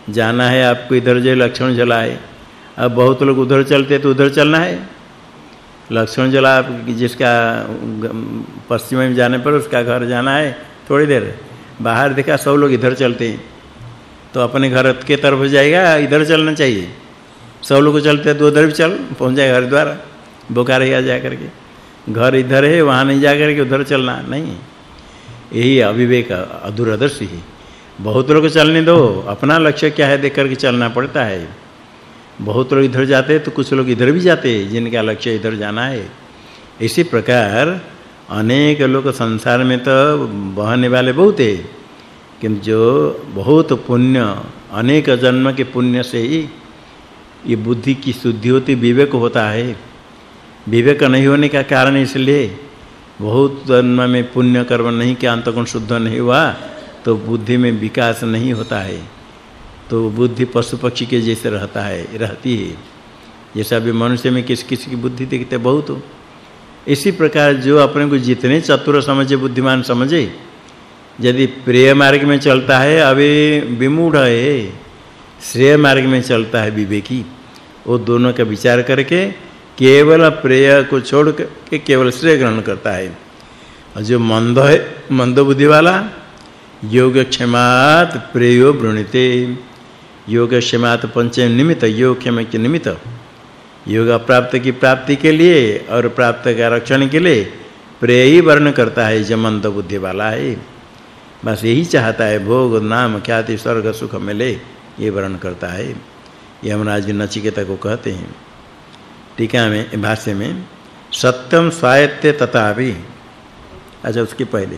जाना है, आपको इधर जो लक्षण जला है अब बहुत लोग उधर चलते तो उधर चलना है। लक्ष्मण जला जिसका पश्चिम में जाने पर उसका घर जाना है, थोड़ी देर। बाहर देखा सब लोग इधर चलते हैं। तो अपने घर के तरफ़ जाएगा, इधर चलना चाहिए। सब लोग चलते तो उधर भी चल, पहुँच जाएगा हरिद्वार बोकारो आ जा करके घर इधर है, वहाँ नहीं जा करके उधर चलना, नहीं। यही अविवेक अदूरदर्शी है। बहुत लोग चलने दो, अपना लक्ष्य क्या है देख करके चलना पड़ता है। बहुत लोग इधर जाते हैं तो कुछ लोग इधर भी जाते हैं, जिनका लक्ष्य इधर जाना है। इसी प्रकार अनेक लोग संसार में तो बहने वाले बहुत है, किंतु जो बहुत पुण्य, अनेक जन्म के पुण्य से ही ये बुद्धि की शुद्धि होती, विवेक होता है। विवेक नहीं होने का कारण इसलिए बहुत जन्म में पुण्य कर्म नहीं किया अंतकोण शुद्ध नहीं हुआ तो बुद्धि में विकास नहीं होता है। तो बुद्धि पशु पक्षी के जैसे रहता है, रहती है। जैसा भी मनुष्य में किस किस की बुद्धि दिखते बहुत। इसी प्रकार जो अपने को जितने चतुर समझे, बुद्धिमान समझे, यदि प्रिय मार्ग में चलता है, अभी विमूढ़ है, श्रेय मार्ग में चलता है विवेकी। वो दोनों का विचार करके केवल प्रेय को छोड़ के केवल श्रेय ग्रहण करता है। और जो मंद है, मंद बुद्धि वाला, योग क्षमात प्रेयो वृणिते। योग क्षमात पंचम निमित्त, योग क्षम के निमित्त। योग प्राप्त की प्राप्ति के लिए और प्राप्त का रक्षण के लिए प्रेय वर्ण करता है, जो मंद बुद्धि वाला है। बस यही चाहता है, भोग, नाम, ख्याति, स्वर्ग, सुख मिले, ये वर्ण करता है। यमराज नचिकेता को कहते हैं। टीका में, भाष्य में, सत्यम स्वायत्ते तथापि। अच्छा उसके पहले।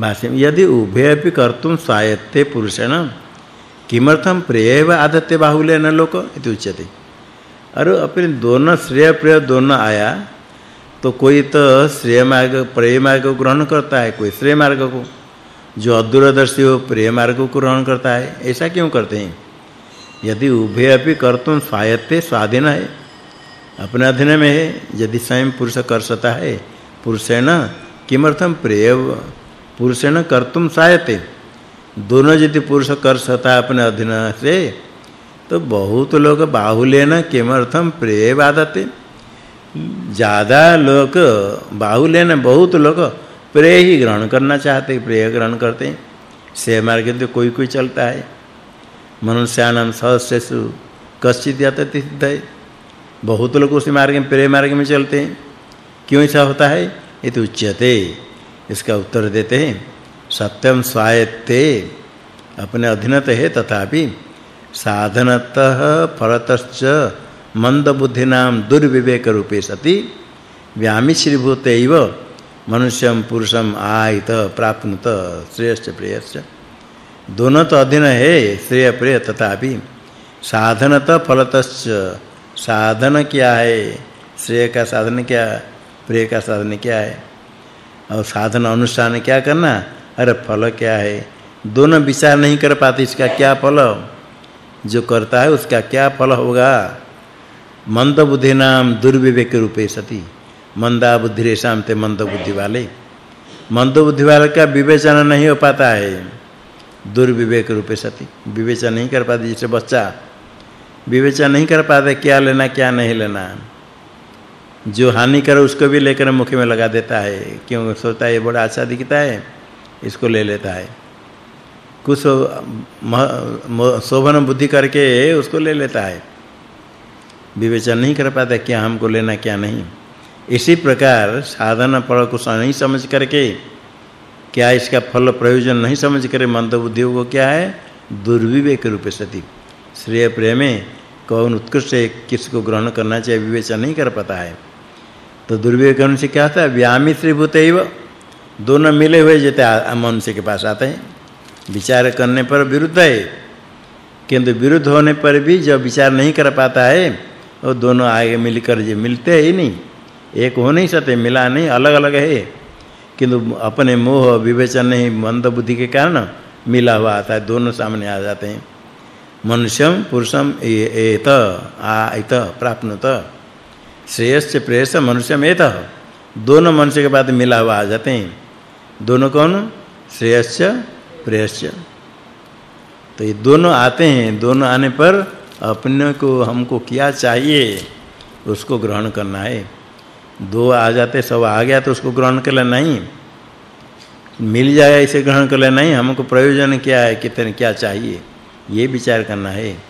भाष्य में, यदि उभयपि कर्तुम स्वायत्ते पुरुषेण किमर्थम प्रेयव आदत्ते बाहुल्य न लोक इति उच्यते। और अपने दोनों श्रेय प्रेय दोनों आया तो कोई तो श्रेय मार्ग, प्रेय मार्ग को ग्रहण करता है, कोई श्रेय मार्ग को। जो अदूरदर्शी हो, प्रेय मार्ग को ग्रहण करता है, ऐसा क्यों करते हैं? यदि उभय अपि कर्तुम स्वायत्ते स्वाधीन है अपने अधीन में है, यदि स्वयं पुरुष कर सकता है, पुरुषेण किमर्थम प्रेय पुरुषेण कर्तुम स्वायत्ते दोनों यदि पुरुष कर सकता अपने अधीन से तो बहुत लोग बाहुल्यन किमर्थम प्रेय बाधते ज़्यादा लोग बाहुल्यन बहुत लोग प्रेय ही ग्रहण करना चाहते, प्रेय ग्रहण करते। हैं से मार्ग तो कोई कोई चलता है मनुष्यानाम सहस्रसु कश्चित यातति सिद्ध बहुत लोग उस मार्ग में प्रेय मार्ग में चलते हैं। क्यों ऐसा होता है? ये तो उच्यते इसका उत्तर देते हैं। सत्यम स्वायत्ते। अपने अधीनत है तथापि साधनतः फलतश्च मंद बुद्धिनाम दुर्विवेक रूपे सति। व्यामिश्रीभूतैव मनुष्यम पुरुषम आयत प्राप्नुत श्रेयश्च प्रेयश्च। दोनों तो अधीन है, श्रेय प्रिय तथापि। साधनत फलतश्च साधन क्या है? श्रेय का साधन क्या? प्रेय का साधन क्या है? और साधन अनुष्ठान क्या करना? अरे फल क्या है? दोनों विचार नहीं कर पाते, इसका क्या फल? जो करता है उसका क्या फल होगा? मंद बुद्धि नाम दुर्विवेक रूपे सती। मंदा बुद्धि रेशाम ते मंद बुद्धि वाले। मंद बुद्धि वाले का विवेचन नहीं हो पाता है। दुर्विवेक रूपे सती। विवेचन नहीं कर पाते, जैसे बच्चा विवेचन नहीं कर पाते, क्या लेना, क्या नहीं लेना। जो हानि करे उसको भी लेकर मुख में लगा देता है। क्यों? सोचता है, ये बड़ा अच्छा दिखता है, इसको ले लेता है। कुछ शोभन बुद्धि करके उसको ले लेता है। विवेचन नहीं कर पाता, क्या हमको लेना, क्या नहीं। इसी प्रकार साधन फल को नहीं समझ करके, क्या इसका फल प्रयोजन नहीं समझ कर मंद बुद्धि को क्या है? दुर्विवेक रूप सती। श्रेय प्रेम में कौन उत्कृष्ट है किसको ग्रहण करना चाहिए, विवेचन नहीं कर पाता है। तो दुर्विवेक होने से क्या होता है? व्यामी श्रीभूतैव दोनों मिले हुए जैसे मनुष्य के पास आते हैं। विचार करने पर विरुद्ध है, किंतु विरुद्ध होने पर भी जब विचार नहीं कर पाता है और दोनों आगे मिलकर जो मिलते ही नहीं। एक हो नहीं सकते, मिला नहीं, अलग-अलग है। किंतु अपने मोह, विवेचन नहीं मंद बुद्धि के कारण मिला हुआ आता है, दोनों सामने आ जाते हैं। मनुष्यम पुरुषम एत आयत प्राप्नुत। श्रेयस्य प्रेयस मनुष्यम एत। दोनों मनुष्य के बाद मिला हुआ आ जाते हैं। दोनों कौन? श्रेयस्य, प्रेयस्य। तो ये दोनों आते हैं। दोनों आने पर अपने को, हमको क्या चाहिए, उसको ग्रहण करना है। दो आ जाते, सब आ गया तो उसको ग्रहण कर लेना नहीं मिल जाए इसे ग्रहण कर लेना नहीं हमको प्रयोजन क्या है, कितने, क्या चाहिए? ये विचार करना है।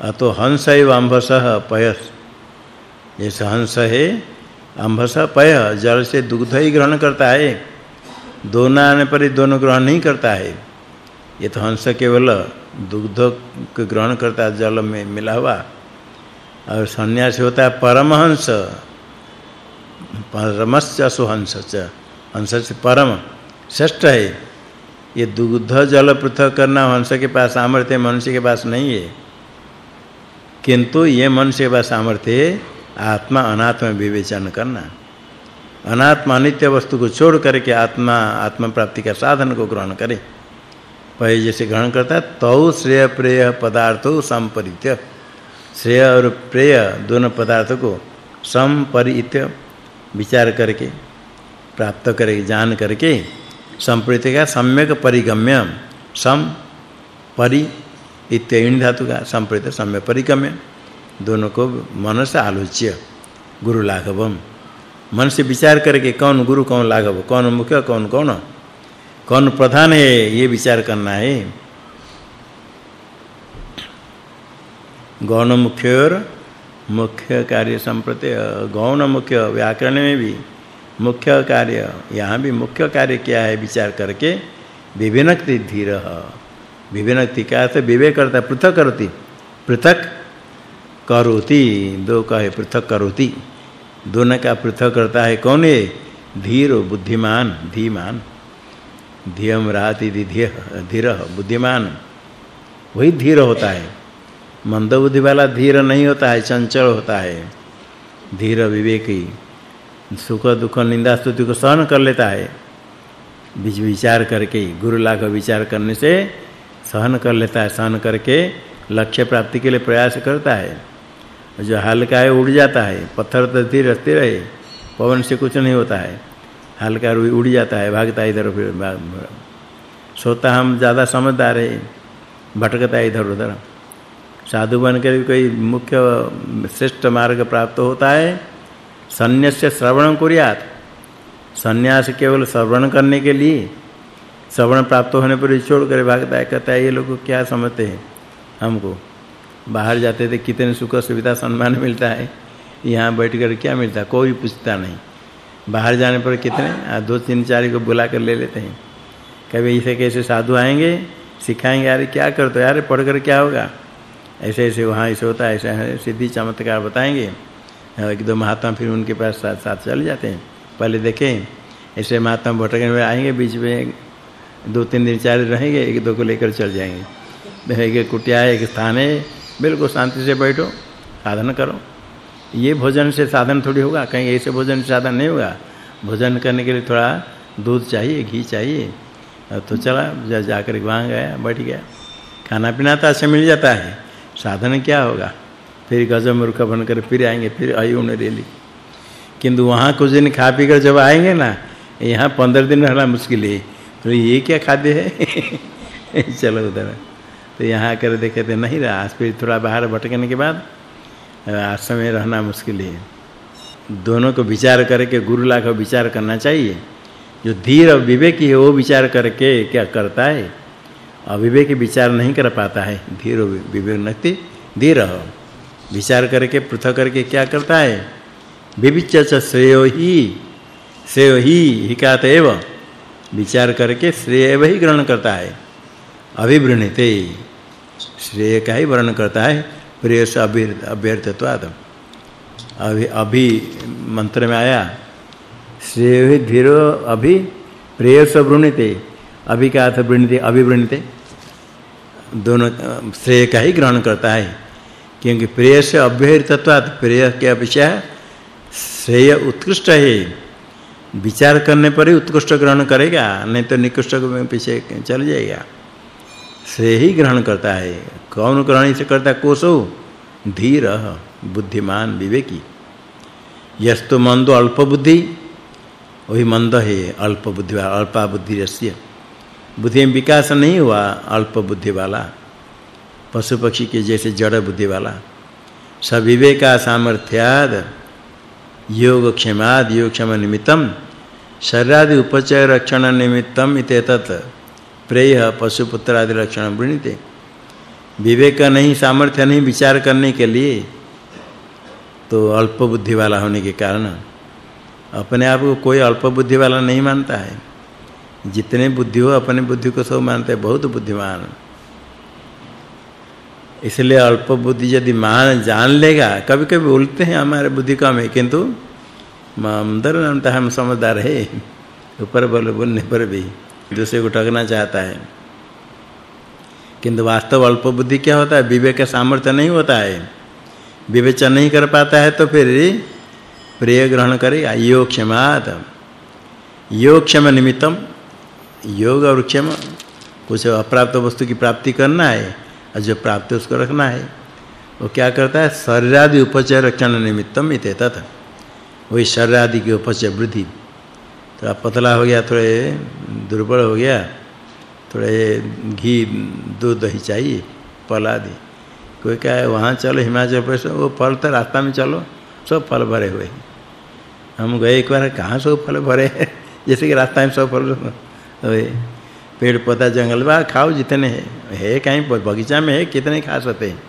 अतो हंस एव अंभसः पय। जैसे हंस है अंभस पय, जल से दुग्ध ही ग्रहण करता है। दोनों आने पर दोनों ग्रहण नहीं करता है। ये तो हंस केवल दुग्ध को ग्रहण करता है, जल में मिला हुआ। और सन्यासी होता है परमहंस परमस्य सुहंस च हंस से परम। श्रेष्ठ है। ये दुग्ध जल पृथक करना हंस के पास सामर्थ्य, मनुष्य के पास नहीं है। किंतु ये मनुष्य के पास सामर्थ्य, आत्मा अनात्म विवेचन करना। अनात्मा नित्य वस्तु को छोड़ करके आत्मा आत्मा प्राप्ति का साधन को ग्रहण करे। पहले जैसे ग्रहण करता है, तौ श्रेय प्रेय पदार्थो संपरित्य। श्रेय और प्रेय दोनों पदार्थों को संपरित्य विचार करके, प्राप्त करके, जान करके संप्रीति का सम्यक परिगम्य। सम परि इत्य धातु का संप्रीत सम्यक परिगम्य। दोनों को मन से आलोच्य गुरु लाघवम मन से विचार करके कौन गुरु, कौन लाघव, कौन मुख्य, कौन कौन? कौन प्रधान है, ये विचार करना है। गौण मुख्य और मुख्य कार्य संप्रत्य, गौण मुख्य व्याकरण में भी मुख्य कार्य। यहाँ भी मुख्य कार्य क्या है? विचार करके विभिन्नक्ति धीर। विभिन्नक्ति का अर्थ विवेक करता पृथक करती। पृथक करोति। दो कहे पृथक करोति। दोनों का पृथक करता है कौन है? धीर, बुद्धिमान। धीमान। धियम राति धीय धीर, बुद्धिमान। वही धीर होता है। मंद बुद्धि वाला धीर नहीं होता है, चंचल होता है। धीर विवेकी। सुख दुख निंदा स्तुति को सहन कर लेता है। बीच विचार करके, गुरु लाख विचार करने से सहन कर लेता है, सहन करके लक्ष्य प्राप्ति के लिए प्रयास करता है। जो हल्का है, उड़ जाता है, पत्थर तो स्थिर स्थिर है पवन से कुछ नहीं होता है। हल्का रुई उड़ जाता है, भागता इधर फिर सोता हम ज़्यादा समझदार है, भटकता इधर उधर। साधु बनकर कोई मुख्य, श्रेष्ठ मार्ग प्राप्त होता है सन्यास श्रवण कुर्यात। सन्यास केवल श्रवण करने के लिए श्रवण प्राप्त होने पर छोड़ कर भागता है, कहता है, ये लोग क्या समझते हैं हमको? बाहर जाते थे, कितने सुख सुविधा सम्मान मिलता है। यहाँ बैठ कर क्या मिलता? कोई पूछता नहीं। बाहर जाने पर कितने? दो तीन चार को बुला कर ले लेते हैं। कभी इसे कैसे साधु आएँगे? सिखाएँगे यार क्या करते हो? यार पढ़ कर क्या होगा? ऐसे ऐसे वहाँ ऐसे होता है, ऐसे सिद्धि चमत्कार बताएँगे। एक दो महात्मा फिर उनके पास साथ साथ चले जाते हैं। पहले देखें, ऐसे महात्मा भटकने में आएँगे, बीच में दो तीन दिन, चार दिन रहेंगे, एक दो को लेकर चल जाएँगे। एक कुटिया है एक स्थान है, बिल्कुल शांति से बैठो, साधन करो। ये भोजन से साधन थोड़ी होगा, कहीं ऐसे भोजन से साधन नहीं होगा। भोजन करने के लिए थोड़ा दूध चाहिए, घी चाहिए। तो चला, जा, जाकर वहाँ गया, बैठ गया। खाना पीना तो अच्छा मिल जाता है। साधन क्या होगा? फिर गजब मूर्ख बनकर फिर आएँगे, फिर आयु ने रेली किंतु वहाँ कुछ दिन खा पी कर जब आएँगे ना, यहाँ पंद्रह दिन रहना मुश्किल है। तो ये क्या खाद्य है? चलो उधर। तो यहाँ कर देखे तो नहीं रहा। फिर थोड़ा बाहर भटकने के बाद आश्रम में रहना मुश्किल है। दोनों को विचार करके, गुरु ला विचार करना चाहिए। जो धीर और विवेकी है, वो विचार करके क्या करता है? अविवेक विचार नहीं कर पाता है। धीर विवेक नहीं, धीर विचार करके, पृथक करके क्या करता है? विविच्य श्रेय ही श्रेय ही हिकात एव विचार करके श्रेय ही ग्रहण करता है। अभिवृणिते, श्रेय का ही वर्णन करता है। प्रिय से अभ्यर्थत्वाद। अभी अभी मंत्र में आया श्रेय धीरो अभि प्रिय से वृणिते। अभी का अर्थ वृणिते, अभिवृणिते। दोनों श्रेय का ही ग्रहण करता है। क्योंकि प्रेय से अव्यहितत्वात् प्रेय के अपेक्षा श्रेय उत्कृष्ट है। विचार करने पर ही उत्कृष्ट ग्रहण करेगा, नहीं तो निकृष्ट में पीछे चल जाएगा। से ही ग्रहण करता है। कौन ग्रहण से करता कोसो। धीर बुद्धिमान, विवेकी। यस्तु मंदो अल्प बुद्धि। वही मंद है, अल्प बुद्धि अल्पा बुद्धि रस्य। बुद्धि में विकास नहीं हुआ, अल्प बुद्धि वाला। पशु पक्षी के जैसे जड़ बुद्धि वाला। सविवेका सामर्थ्याद, योग क्षमाद, योग क्षम निमित्तम, शरीरादि उपचय रक्षण निमित्तम इतेतत प्रेय पशुपुत्र आदि लक्षण वृणीते। विवेक नहीं, सामर्थ्य नहीं, विचार करने के लिए तो अल्प बुद्धि वाला होने के कारण अपने आप को कोई अल्प बुद्धि वाला नहीं मानता है। जितने बुद्धि हो, अपने बुद्धि को सब मानते हैं, बहुत बुद्धिमान। इसलिए अल्प बुद्धि यदि मान जान लेगा कभी-कभी बोलते हैं हमारे बुद्धि कम है किंतु अंदर अंत हम समझदार है। ऊपर बोल, बोलने पर भी, दूसरे को ठगना चाहता है। किंतु वास्तव अल्प बुद्धि क्या होता है? विवेक का सामर्थ्य नहीं होता है। विवेचन नहीं कर पाता है तो फिर प्रिय ग्रहण करेगा योग क्षमात योग क्षम निमित्तम, योग और क्षम, कुछ अप्राप्त वस्तु की प्राप्ति करना है। और जो प्राप्त है उसको रखना है। वो क्या करता है? शरीर आदि उपचय रक्षण निमित्तम इतेतत वही शरीर आदि की उपचय वृद्धि। थोड़ा पतला हो गया, थोड़े दुर्बल हो गया, थोड़े घी, दूध दही चाहिए फल आदि। कोई क्या है वहाँ चलो, हिमाचल प्रदेश वो फल तो रास्ता में चलो, सब फल भरे हुए हम गए एक बार, कहाँ सब फल भरे जैसे कि रास्ता में सब फल हुए पेड़ पौधा, जंगल बा, खाओ जितने है। है कहीं बगीचा में है, कितने खा सकते हैं।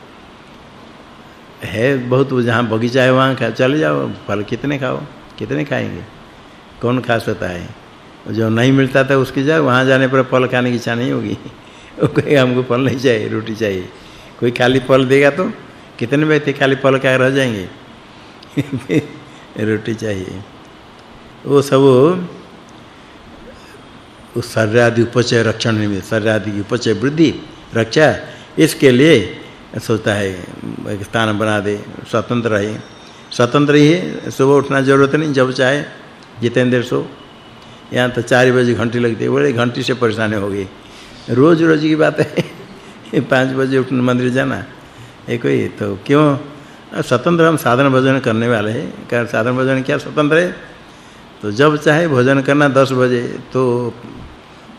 है बहुत जहाँ बगीचा है, वहाँ चले जाओ, फल कितने खाओ, कितने खाएँगे? कौन खा सकता है? जो नहीं मिलता था उसके जाओ वहाँ जाने पर फल खाने की इच्छा नहीं होगी। वो कहेगा हमको फल नहीं चाहिए, रोटी चाहिए। कोई खाली फल देगा तो कितने व्यक्ति खाली फल क्या रह जाएँगे? रोटी चाहिए। वो सब उस शरीर आदि उपचय रक्षण में शरीर आदि की उपचय वृद्धि, रक्षा, इसके लिए सोचता है, एक स्थान बना दे, स्वतंत्र रहे। स्वतंत्र ही है, सुबह उठना ज़रूरत नहीं, जब चाहे, जितने देर सो। यहाँ तो चार बजे घंटी लगती है, बड़े घंटी से परेशानी हो गई। रोज रोज की बात है, पाँच बजे उठना मंदिर जाना। एक कोई तो क्यों? स्वतंत्र हम साधन भोजन करने वाले हैं क्या साधन भोजन क्या स्वतंत्र है? तो जब चाहे भोजन करना दस बजे तो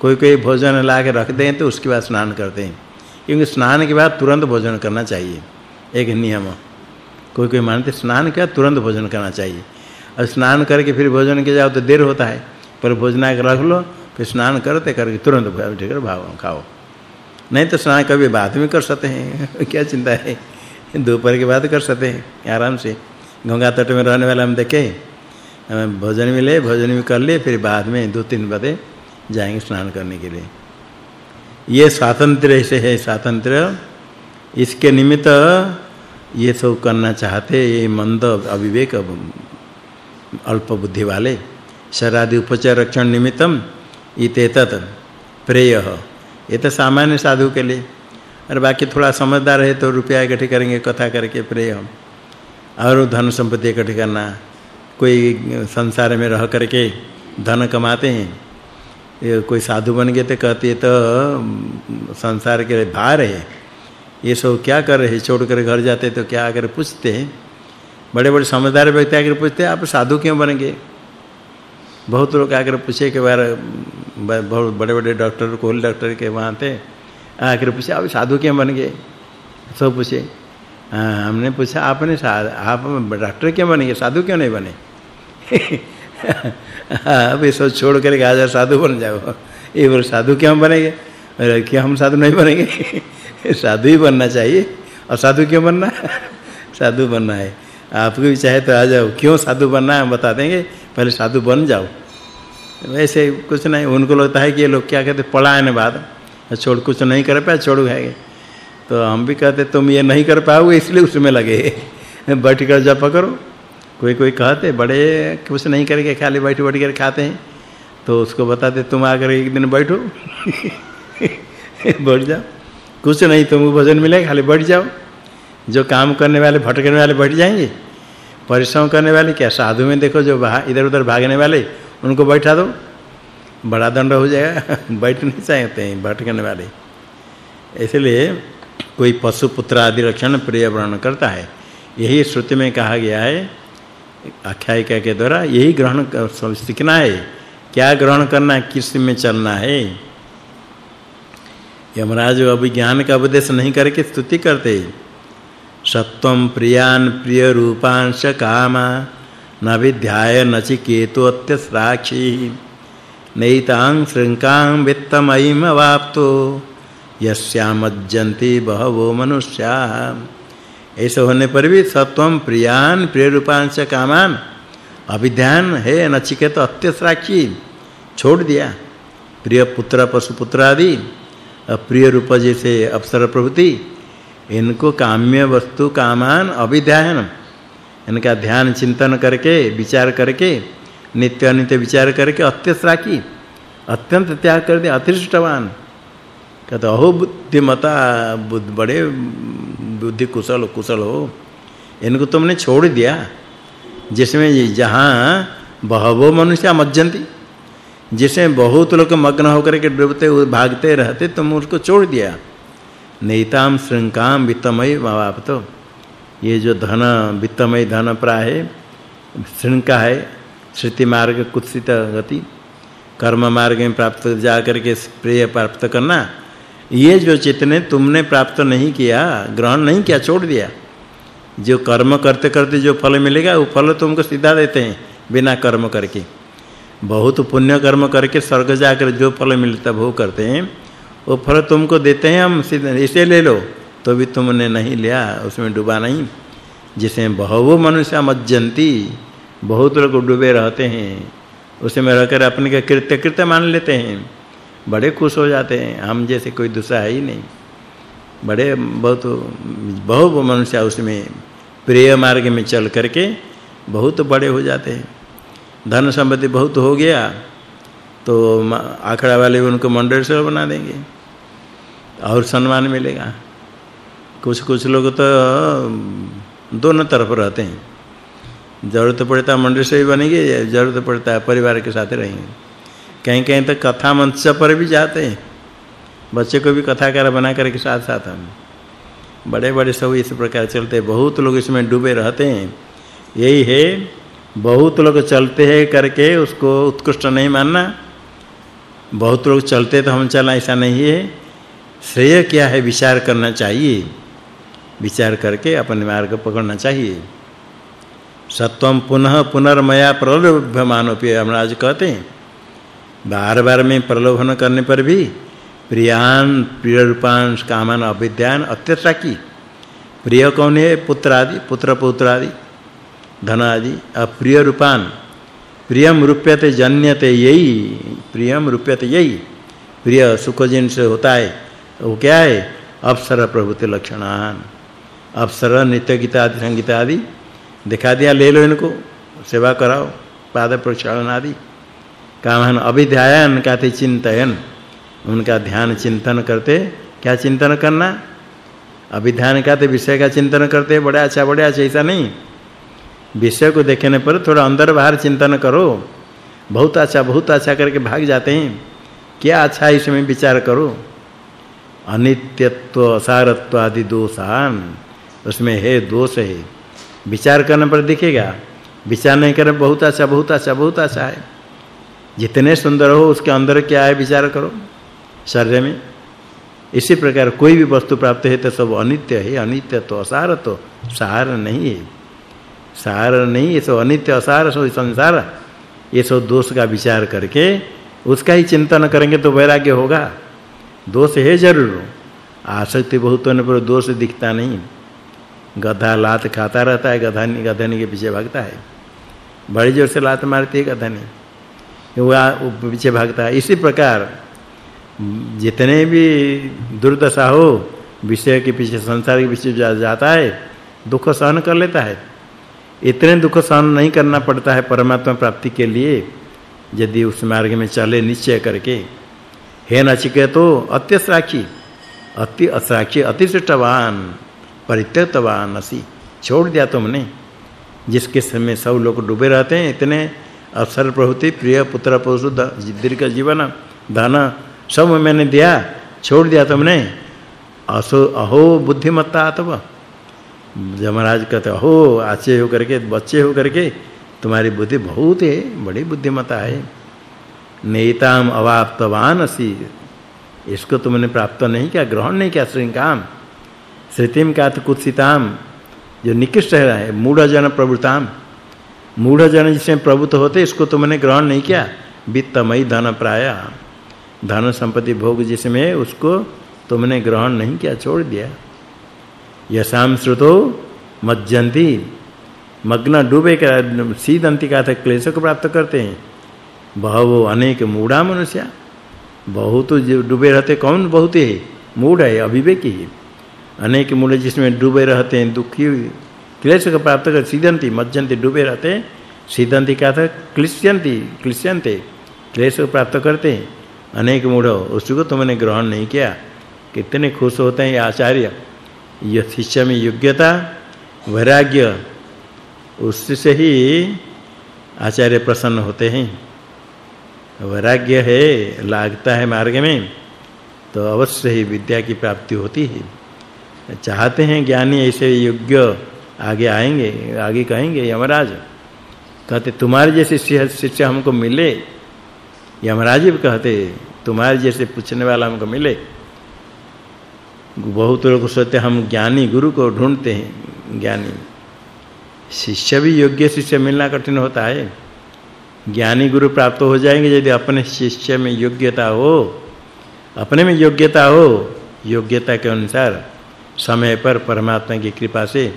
कोई कोई भोजन ला के रख दें तो उसके बाद स्नान करते हैं क्योंकि स्नान के बाद तुरंत भोजन करना चाहिए। एक नियम कोई कोई मानते स्नान के बाद तुरंत भोजन करना चाहिए। और स्नान करके फिर भोजन के जाओ तो देर होता है। पर भोजना रख लो, फिर स्नान करते करके तुरंत बैठ कर भाव खाओ। नहीं तो स्नान कभी बाद में कर सकते हैं। क्या चिंता है? दोपहर के बाद कर सकते हैं, आराम से। गंगा तट में रहने वाले हम देखे। भोजन मिले, भोजन भी कर लिए, फिर बाद में दो तीन बजे जाएँगे स्नान करने के लिए। ये स्वातंत्र से है स्वातंत्र इसके निमित्त ये सब करना चाहते, ये मंद अविवेक अल्प बुद्धि वाले। शरादि उपचार रक्षण निमित्तम इतेतत प्रेय। ये तो सामान्य साधु के लिए। और बाकी थोड़ा समझदार है तो रुपया इकट्ठे करेंगे, कथा करके प्रेय। और धन संपत्ति इकट्ठे करना। कोई संसार में रह करके धन कमाते हैं। ये कोई साधु बन गए तो कहते तो संसार के भार है। ये सब क्या कर रहे छोड़ कर घर जाते तो क्या अगर पूछते बड़े-बड़े समझदार व्यक्ति आकर पूछते आप साधु क्यों बन गए? बहुत लोग आकर पूछे के, बार बहुत बड़े-बड़े डॉक्टर, कोल डॉक्टर के वहाँ थे। आकर पूछे, आप साधु क्यों बन गए? सब पूछे हाँ हमने पूछा, आपने आप डॉक्टर क्यों बन साधु क्यों नहीं बने? अब ये सब छोड़ कर जा साधु बन जाओ। ये बोल, साधु क्यों बनेंगे? अरे क्या हम साधु नहीं बनेंगे? साधु ही बनना चाहिए। और साधु क्यों बनना? साधु बनना है। आपको भी चाहे तो आ जाओ। क्यों साधु बनना है, हम बता देंगे। पहले साधु बन जाओ। वैसे कुछ नहीं, उनको लगता है कि ये लोग क्या कहते पढ़ाने बाद छोड़, कुछ नहीं कर पाए, छोड़ गए तो हम भी कहते, तुम ये नहीं कर पाओगे, इसलिए उसमें लगे बैठ कर जप करो। कोई कोई कहते, बड़े, कुछ नहीं करके खाली बैठ बैठ कर खाते हैं। तो उसको बताते, तुम आकर एक दिन बैठो। बैठ जाओ। कुछ नहीं, तुमको भोजन मिले, खाली बैठ जाओ। जो काम करने वाले, भटकने वाले बैठ जाएँगे। परिश्रम करने वाले, क्या साधु में देखो, जो इधर-उधर भागने वाले, उनको बैठा दो। बड़ा दंड हो जाएगा। बैठ नहीं चाहते हैं, भटकने वाले। इसलिए कोई पशु पुत्र आदि लक्षण प्रिय वर्णन करता है। यही श्रुति में कहा गया है आख्यायिका के द्वारा यही ग्रहण सीखना है। क्या ग्रहण करना है, किसमें चलना है? यमराज अभी ज्ञान का उपदेश नहीं करके स्तुति करते। सत्वम प्रियान प्रिय रूपांश कामा, न विध्याय नचिकेतो अत्यस्राक्षी। नैतां श्रृंकां वित्तमयीम वाप्तो यस्यामज्जन्ति बहवो मनुष्या। ऐसे होने पर भी सत्वम प्रियान प्रिय रूपांश कामान अभिध्यान है, नचिकेत अत्यस्राक्षी छोड़ दिया। प्रिय पुत्र पशु पुत्र आदि अप्रिय रूप जैसे अप्सर प्रभृति इनको काम्य वस्तु कामान अभिध्यान। इनका ध्यान चिंतन करके, विचार करके, नित्य अनित्य विचार करके अत्यस्राकी अत्यंत त्याग कर दे अतिष्ठवान। कहते, अहो बुद्धिमता, बुद्ध बड़े बुद्धि कुशल कुशल हो। इनको तुमने छोड़ दिया। जिसमें जहाँ बहवो मनुष्य मज्जंती जिसमें बहुत लोग मग्न होकर के डूबते, भागते रहते, तुम उसको छोड़ दिया। नैताम श्रृंकाम वित्तमय तो ये जो धन, वित्तमय धन प्राय श्रृंका है, श्रुति मार्ग कुत्सित गति। कर्म मार्ग में प्राप्त जा करके प्रिय प्राप्त करना। ये जो चितने तुमने प्राप्त नहीं किया, ग्रहण नहीं किया, छोड़ दिया। जो कर्म करते करते जो फल मिलेगा, वो फल तुमको सीधा देते हैं, बिना कर्म करके। बहुत पुण्य कर्म करके स्वर्ग जाकर जो फल मिलता भोग करते हैं, वो फल तुमको देते हैं, हम इसे ले लो तो भी तुमने नहीं लिया, उसमें डूबा नहीं। जिसे बहु मनुष्य मज्जंती, बहुत लोग डूबे रहते हैं उसमें रहकर अपने का कृत्य कृत्य मान लेते हैं। बड़े खुश हो जाते हैं। हम जैसे कोई दूसरा है ही नहीं। बड़े बहुत बहुत मनुष्य उसमें प्रिय मार्ग में चल करके बहुत बड़े हो जाते हैं। धन संपत्ति बहुत हो गया तो आखड़ा वाले उनको मंडलेश्वर बना देंगे। और सम्मान मिलेगा। कुछ कुछ लोग तो दोनों तरफ़ रहते हैं। ज़रूरत पड़ता मंडलेश्वर बनेंगे, ज़रूरत पड़ता परिवार के साथ रहेंगे। कहीं कहीं तो कथा मंच पर भी जाते हैं। बच्चे को भी कथाकार बना करके साथ साथ हम। बड़े बड़े सब इस प्रकार चलते बहुत लोग इसमें डूबे रहते हैं। यही है, बहुत लोग चलते हैं करके उसको उत्कृष्ट नहीं मानना। बहुत लोग चलते तो हम चला, ऐसा नहीं है। श्रेय क्या है? विचार करना चाहिए। विचार करके अपने मार्ग पकड़ना चाहिए। सत्वम पुनः पुनर्मया प्रलोभमानोपि हम आज कहते हैं। बार-बार में प्रलोभन करने पर भी प्रियान प्रिय रूपांश कामन अविद्यान अत्यथा की प्रिय कौन है पुत्र आदि पुत्र पुत्र आदि धन आदि अप्रिय रूपान प्रियम रूप्यते जन्यते यही, प्रियम रूप्यते यही, प्रिय सुख जिन से होता है वो क्या है? अप्सर प्रभुति लक्षणान, अप्सर नित्य गीता आदि संगीत आदि दिखा दिया, ले लो इनको, सेवा कराओ, पाद प्रक्षालन आदि कामहन अभिध्यायन कहते चिंतन उनका ध्यान चिंतन करते। क्या चिंतन करना? अभिध्यान कहते विषय का चिंतन करते। बड़ा अच्छा बड़े अच्छा ऐसा नहीं। विषय को देखने पर थोड़ा अंदर बाहर चिंतन करो। बहुत अच्छा बहुत अच्छा करके भाग जाते हैं। क्या अच्छा है इसमें विचार करो। अनित्यत्व असारत्व आदि दोषान। उसमें है, दोष है। विचार करने पर दिखेगा। विचार नहीं करने बहुत अच्छा बहुत अच्छा बहुत अच्छा है। जितने सुंदर हो, उसके अंदर क्या है विचार करो। शरीर में इसी प्रकार कोई भी वस्तु प्राप्त है तो सब अनित्य है। अनित्य तो असार तो सार नहीं है। सार नहीं, ये सब अनित्य, असार सो संसार, ये सब दोष का विचार करके उसका ही चिंतन करेंगे तो वैराग्य होगा। दोष है ज़रूर। आसक्ति बहुत होने पर दोष दिखता नहीं। गधा लात खाता रहता है, गधा नहीं गधा के पीछे भागता है। बड़ी ज़ोर से लात मारती है, गधा नहीं वो पीछे भागता है। इसी प्रकार जितने भी दुर्दशा हो विषय के पीछे संसार के पीछे जा, जाता है दुख सहन कर लेता है। इतने दुख सहन नहीं करना पड़ता है परमात्मा प्राप्ति के लिए यदि उस मार्ग में चले निश्चय करके। हे नचिकेतो अत्यसाक्षी अति असाक्षी परित्यक्तवान परित्यक्तवानसी छोड़ दिया तुमने। जिसके समय सब लोग डूबे रहते हैं इतने अवसर प्रभुति, प्रिय पुत्र पशु दीर्घ जीवन, धन, सब मैंने दिया, छोड़ दिया तुमने। असो, अहो, बुद्धिमत्ता तब जमराज कहते, अहो, आचे हो करके बच्चे हो करके तुम्हारी बुद्धि बहुत है, बड़ी बुद्धिमत्ता है। नेताम अवाप्तवान असी। इसको तुमने प्राप्त नहीं किया, ग्रहण नहीं किया, श्रृंगाम। श्रुतिम का कुत्सिताम। जो निकृष्ट है मूढ़ जन प्रभुताम। मूढ़ जन जिसमें प्रभुत होते, इसको तुमने ग्रहण नहीं किया। वित्तमय धन प्राय। धन संपत्ति भोग जिसमें उसको तुमने ग्रहण नहीं किया, छोड़ दिया। यशाम श्रुतो मज्जंती। मग्न डूबे का सीदंती का था क्लेश को प्राप्त करते हैं। बहु अनेक मूढ़ा मनुष्य। बहुत जो डूबे रहते, कौन बहुत है? मूढ़ है, अविवेकी। है अनेक मूढ़ जिसमें डूबे रहते हैं, दुखी क्लेश को प्राप्त कर सीदंती मज्जंती डूबे रहते सीदंती का था क्लिश्यंती क्लिश्यंते क्लेश को प्राप्त करते हैं अनेक मूढ़ उसको तुमने ग्रहण नहीं किया कितने खुश होते हैं आचार्य यह शिष्य में योग्यता वैराग्य उससे ही आचार्य प्रसन्न होते हैं वैराग्य है लागता है मार्ग में तो अवश्य ही विद्या की प्राप्ति होती है चाहते हैं ज्ञानी ऐसे योग्य आगे आएँगे, आगे कहेंगे, यमराज, कहते, तुम्हारे जैसे शिष्य हमको मिले? यमराज भी कहते, तुम्हारे जैसे पूछने वाला हमको मिले? बहुत लोग सोचते, हम ज्ञानी गुरु को ढूंढते हैं, ज्ञानी। शिष्य भी योग्य शिष्य मिलना कठिन होता है। ज्ञानी गुरु प्राप्त हो जाएँगे यदि अपने शिष्य में योग्यता हो। अपने में योग्यता हो, योग्यता के अनुसार समय पर परमात्मा की कृपा से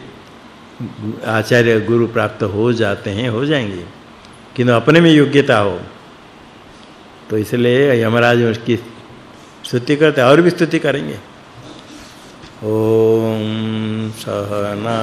आचार्य गुरु प्राप्त हो जाते हैं, हो जाएँगे। किंतु अपने में योग्यता हो। तो इसलिए यमराज उसकी स्तुति करते और भी स्तुति करेंगे। ओम सहना